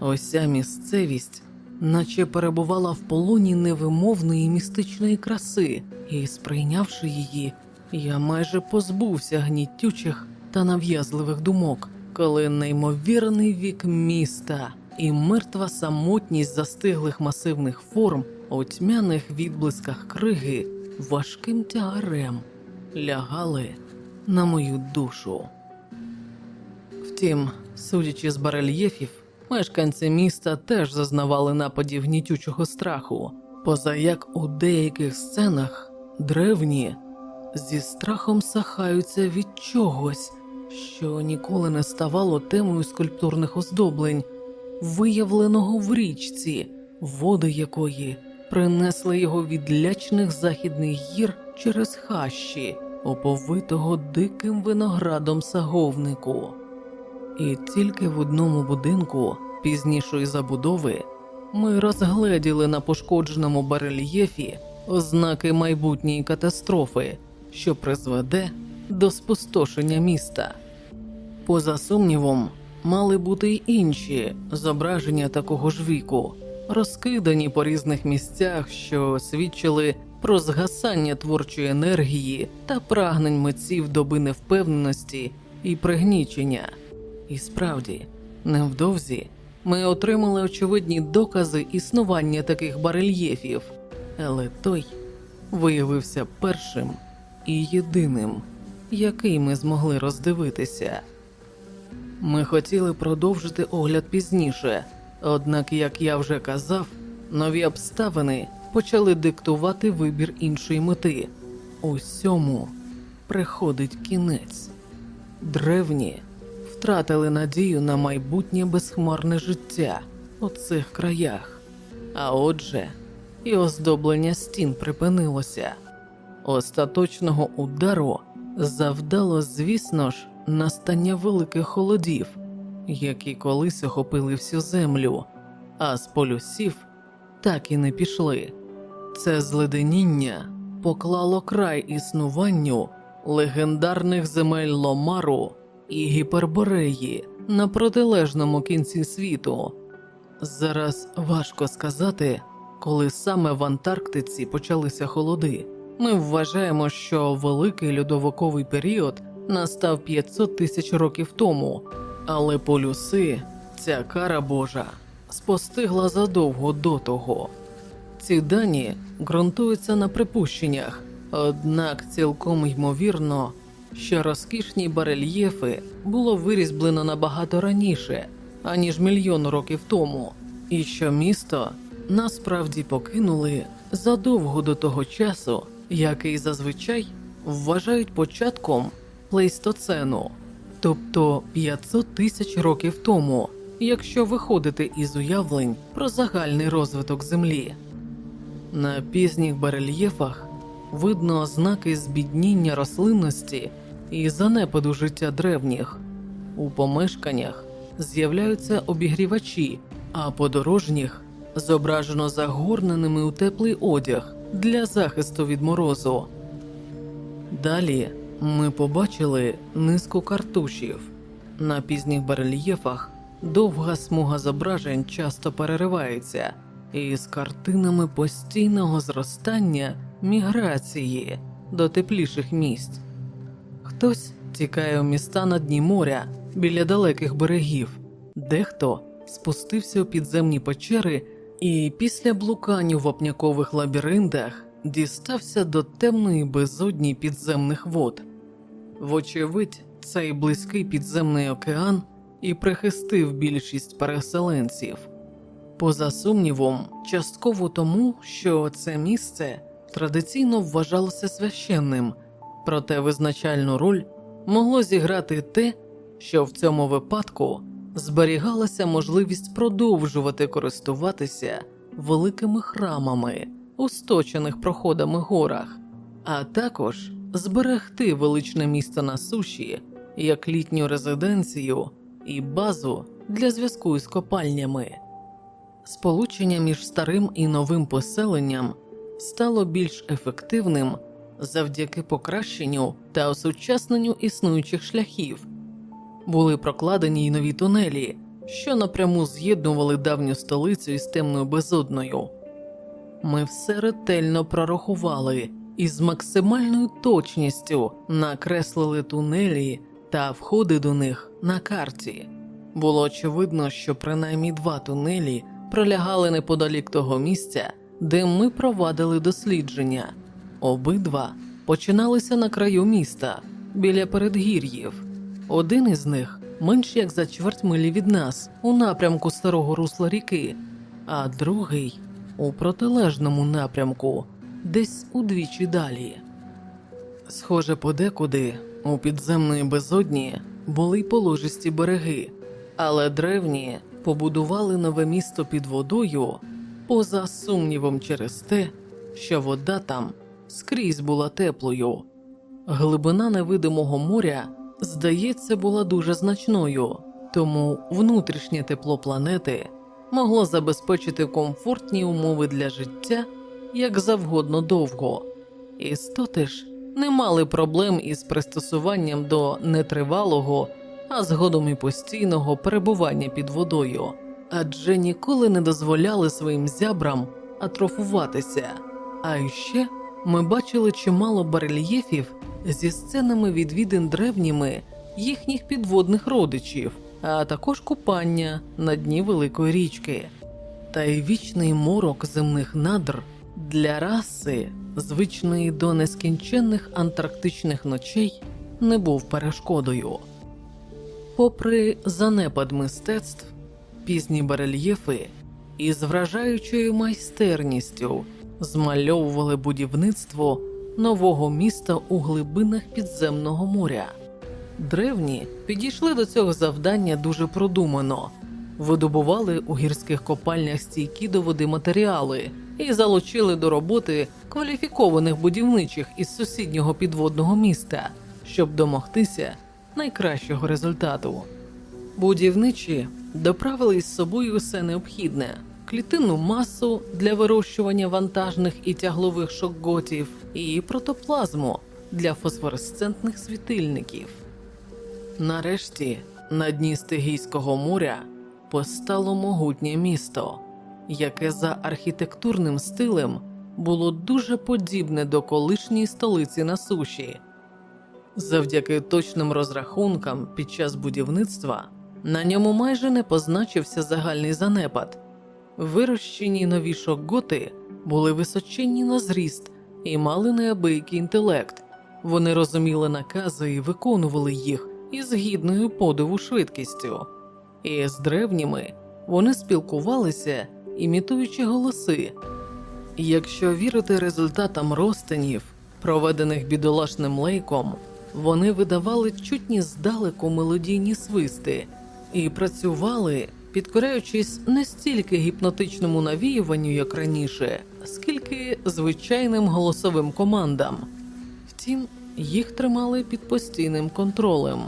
Ося місцевість, наче перебувала в полоні невимовної містичної краси, і, сприйнявши її, я майже позбувся гнітючих та нав'язливих думок, коли неймовірний вік міста і мертва самотність застиглих масивних форм у тьмяних відблисках криги важким тягарем лягали на мою душу. Втім, судячи з барельєфів, мешканці міста теж зазнавали нападів гнітючого страху, позаяк у деяких сценах древні зі страхом сахаються від чогось, що ніколи не ставало темою скульптурних оздоблень, виявленого в річці, води якої принесли його від лячних західних гір через хащі, оповитого диким виноградом саговнику. І тільки в одному будинку пізнішої забудови ми розгледіли на пошкодженому барельєфі ознаки майбутньої катастрофи, що призведе до спустошення міста. Поза сумнівом, мали бути й інші зображення такого ж віку, розкидані по різних місцях, що свідчили про згасання творчої енергії та прагнень митців доби невпевненості і пригнічення. І справді, невдовзі ми отримали очевидні докази існування таких барельєфів, але той виявився першим і єдиним, який ми змогли роздивитися. Ми хотіли продовжити огляд пізніше, однак, як я вже казав, нові обставини почали диктувати вибір іншої мети. Усьому приходить кінець. Древні втратили надію на майбутнє безхмарне життя у цих краях, а отже, і оздоблення стін припинилося. Остаточного удару завдало, звісно ж, настання великих холодів, які колись охопили всю землю, а з полюсів так і не пішли. Це зледеніння поклало край існуванню легендарних земель Ломару і Гіпербореї на протилежному кінці світу. Зараз важко сказати, коли саме в Антарктиці почалися холоди. Ми вважаємо, що великий льодовиковий період настав 500 тисяч років тому, але полюси, ця кара Божа, спостигла задовго до того. Ці дані ґрунтуються на припущеннях, однак цілком ймовірно, що розкішні барельєфи було вирізблено набагато раніше, аніж мільйон років тому, і що місто насправді покинули задовго до того часу, який зазвичай вважають початком плейстоцену, тобто 500 тисяч років тому, якщо виходити із уявлень про загальний розвиток Землі. На пізніх барельєфах видно ознаки збідніння рослинності і занепаду життя древніх. У помешканнях з'являються обігрівачі, а подорожніх зображено загорненими у теплий одяг для захисту від морозу. Далі ми побачили низку картушів. На пізніх барельєфах довга смуга зображень часто переривається із картинами постійного зростання міграції до тепліших місць. Хтось тікає у міста на дні моря біля далеких берегів, дехто спустився у підземні печери і після блукань у вапнякових лабіринтах дістався до темної безодні підземних вод. Вочевидь, цей близький підземний океан і прихистив більшість переселенців. Поза сумнівом, частково тому, що це місце традиційно вважалося священним, проте визначальну роль могло зіграти те, що в цьому випадку зберігалася можливість продовжувати користуватися великими храмами, усточених проходами горах, а також зберегти величне місто на суші як літню резиденцію і базу для зв'язку із копальнями. Сполучення між старим і новим поселенням стало більш ефективним завдяки покращенню та осучасненню існуючих шляхів. Були прокладені й нові тунелі, що напряму з'єднували давню столицю із темною безодною. Ми все ретельно прорахували і з максимальною точністю накреслили тунелі та входи до них на карті. Було очевидно, що принаймні два тунелі пролягали неподалік того місця, де ми провадили дослідження. Обидва починалися на краю міста біля передгір'їв. Один із них менш як за чверть милі від нас, у напрямку старого русла ріки, а другий у протилежному напрямку, десь удвічі далі. Схоже, подекуди у підземної безодні були положисті береги, але древні побудували нове місто під водою поза сумнівом через те, що вода там скрізь була теплою. Глибина невидимого моря, здається, була дуже значною, тому внутрішнє тепло планети могло забезпечити комфортні умови для життя як завгодно довго. Істоти ж не мали проблем із пристосуванням до нетривалого, а згодом і постійного перебування під водою, адже ніколи не дозволяли своїм зябрам атрофуватися. А ще ми бачили чимало барельєфів зі сценами відвідин древніми їхніх підводних родичів, а також купання на дні великої річки, та й вічний морок земних надр для раси, звичної до нескінченних антарктичних ночей, не був перешкодою. Попри занепад мистецтв, пізні барельєфи із вражаючою майстерністю змальовували будівництво нового міста у глибинах підземного моря. Древні підійшли до цього завдання дуже продумано, видобували у гірських копальнях стійкі до води матеріали і залучили до роботи кваліфікованих будівничих із сусіднього підводного міста, щоб домогтися найкращого результату. Будівничі доправили із собою все необхідне: клітинну масу для вирощування вантажних і тяглових шокготів і протоплазму для фосфоресцентних світильників. Нарешті на дні Стигійського моря постало могутнє місто, яке за архітектурним стилем було дуже подібне до колишньої столиці на суші. Завдяки точним розрахункам під час будівництва на ньому майже не позначився загальний занепад. Вирощені нові шокготи були височенні на зріст і мали неабиякий інтелект. Вони розуміли накази і виконували їх із гідною подиву швидкістю, і з древніми вони спілкувалися, імітуючи голоси. Якщо вірити результатам розтинів, проведених бідолашним лейком, вони видавали чутні здалеку мелодійні свисти і працювали, підкоряючись не стільки гіпнотичному навіюванню, як раніше, скільки звичайним голосовим командам. Втім, їх тримали під постійним контролем.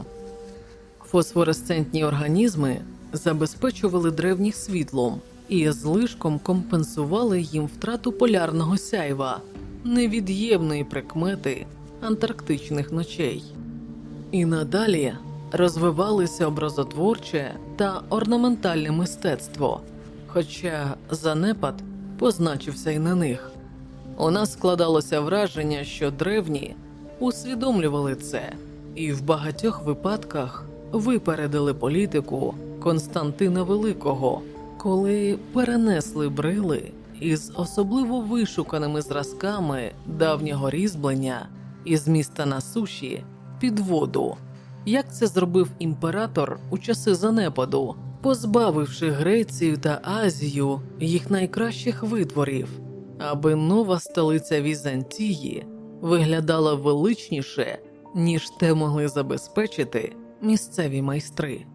Фосфоресцентні організми забезпечували древніх світлом і злишком компенсували їм втрату полярного сяйва, невід'ємної прикмети антарктичних ночей. І надалі розвивалися образотворче та орнаментальне мистецтво, хоча занепад позначився й на них. У нас складалося враження, що древні усвідомлювали це, і в багатьох випадках випередили політику Константина Великого, коли перенесли брили із особливо вишуканими зразками давнього різьблення із міста на суші під воду, як це зробив імператор у часи занепаду, позбавивши Грецію та Азію їх найкращих витворів, аби нова столиця Візантії виглядала величніше, ніж те могли забезпечити місцеві майстри.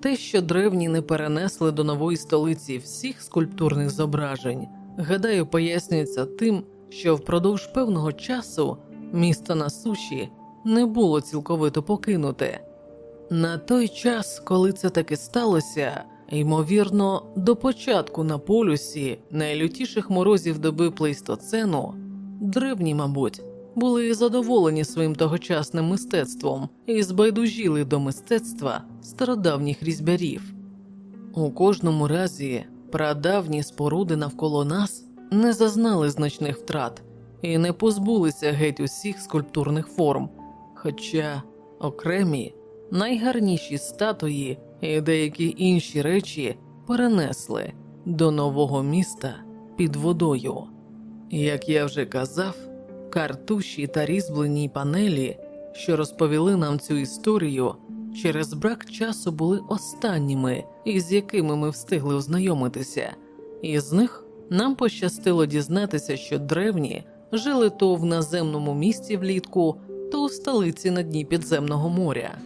Те, що древні не перенесли до нової столиці всіх скульптурних зображень, гадаю, пояснюється тим, що впродовж певного часу місто на суші не було цілковито покинуте. На той час, коли це таки сталося, ймовірно, до початку на полюсі найлютіших морозів доби плейстоцену, древні, мабуть, були задоволені своїм тогочасним мистецтвом і збайдужіли до мистецтва стародавніх різьбярів. У кожному разі прадавні споруди навколо нас не зазнали значних втрат і не позбулися геть усіх скульптурних форм, хоча окремі найгарніші статуї і деякі інші речі перенесли до нового міста під водою. Як я вже казав, картуші та різьблені панелі, що розповіли нам цю історію, через брак часу були останніми, із якими ми встигли ознайомитися, із них нам пощастило дізнатися, що древні жили то в наземному місті влітку, то у столиці на дні підземного моря.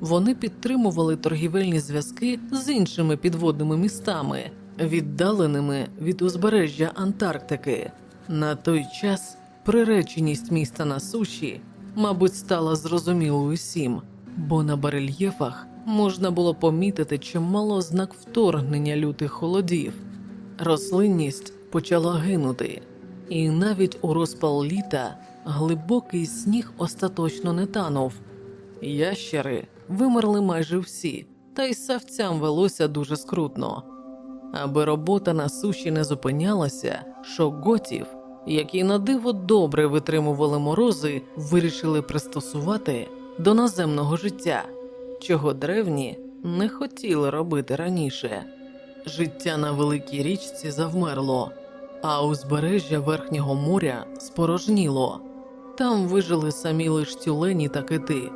Вони підтримували торгівельні зв'язки з іншими підводними містами, віддаленими від узбережжя Антарктики. На той час приреченість міста на суші, мабуть, стала зрозумілою всім, бо на барельєфах можна було помітити чимало знак вторгнення лютих холодів. Рослинність почала гинути, і навіть у розпал літа глибокий сніг остаточно не танув. Ящери вимерли майже всі, та й савцям велося дуже скрутно. Аби робота на суші не зупинялася, шоготів, які на диво добре витримували морози, вирішили пристосувати до наземного життя, чого древні не хотіли робити раніше. Життя на великій річці завмерло, а узбережжя верхнього моря спорожніло. Там вижили самі лиш тюлені та кити.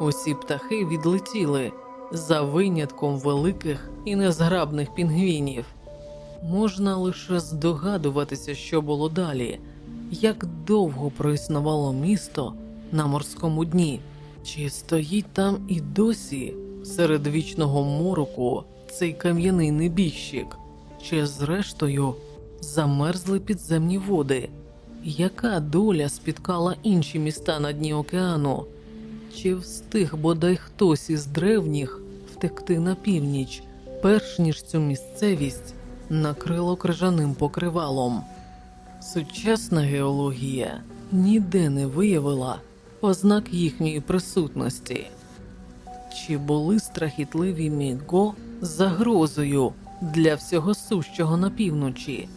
Усі птахи відлетіли за винятком великих і незграбних пінгвінів. Можна лише здогадуватися, що було далі, як довго проіснувало місто на морському дні, чи стоїть там і досі серед вічного мороку цей кам'яний небіжчик, чи зрештою замерзли підземні води, яка доля спіткала інші міста на дні океану? Чи встиг бодай хтось із древніх втекти на північ, перш ніж цю місцевість накрило крижаним покривалом? Сучасна геологія ніде не виявила ознак їхньої присутності. Чи були страхітливі Міго загрозою для всього сущого на півночі?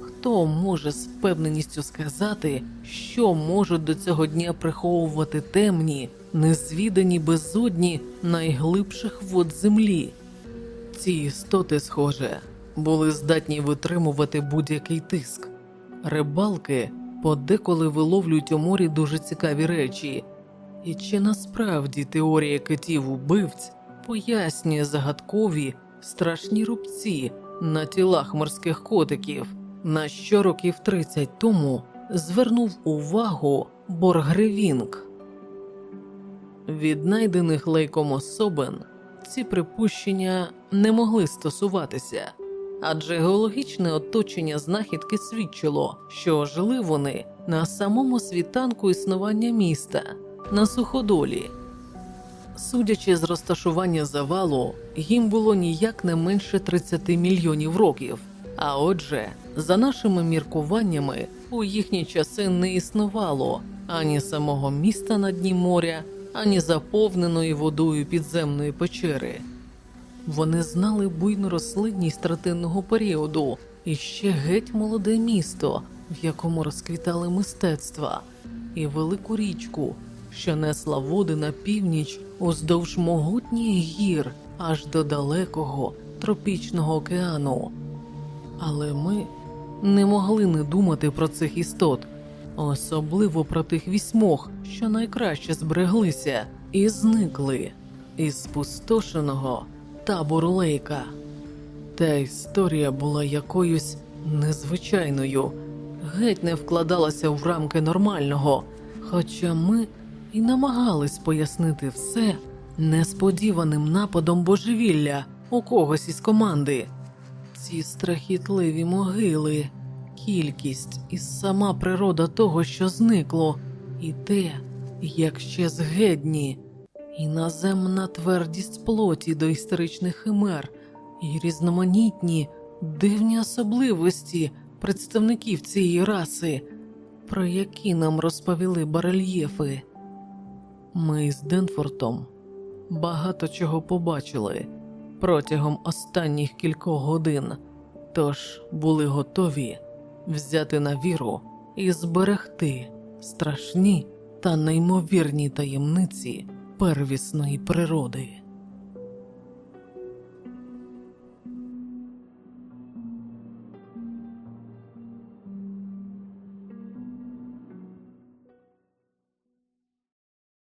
Хто може з впевненістю сказати, що можуть до цього дня приховувати темні, незвідані безодні найглибших вод землі? Ці істоти, схоже, були здатні витримувати будь-який тиск. Рибалки подеколи виловлюють у морі дуже цікаві речі, і чи насправді теорія китів убивць пояснює загадкові страшні рубці на тілах морських котиків? на що років 30 тому звернув увагу Боргревінг. Від найдених лейком особин ці припущення не могли стосуватися, адже геологічне оточення знахідки свідчило, що жили вони на самому світанку існування міста на суходолі. Судячи з розташування завалу, їм було ніяк не менше 30 мільйонів років. А отже, за нашими міркуваннями, у їхні часи не існувало ані самого міста на дні моря, ані заповненої водою підземної печери. Вони знали буйну рослинність третинного періоду і ще геть молоде місто, в якому розквітали мистецтва, і велику річку, що несла води на північ уздовж могутніх гір аж до далекого тропічного океану. Але ми не могли не думати про цих істот, особливо про тих вісьмох, що найкраще збереглися і зникли із спустошеного табору Лейка. Та історія була якоюсь незвичайною, геть не вкладалася в рамки нормального, хоча ми і намагались пояснити все несподіваним нападом божевілля у когось із команди. Ці страхітливі могили, кількість і сама природа того, що зникло, і те, як ще згедні, іноземна твердість плоті до історичних химер, і різноманітні дивні особливості представників цієї раси, про які нам розповіли барельєфи. Ми з Денфортом багато чого побачили протягом останніх кількох годин, тож були готові взяти на віру і зберегти страшні та неймовірні таємниці первісної природи.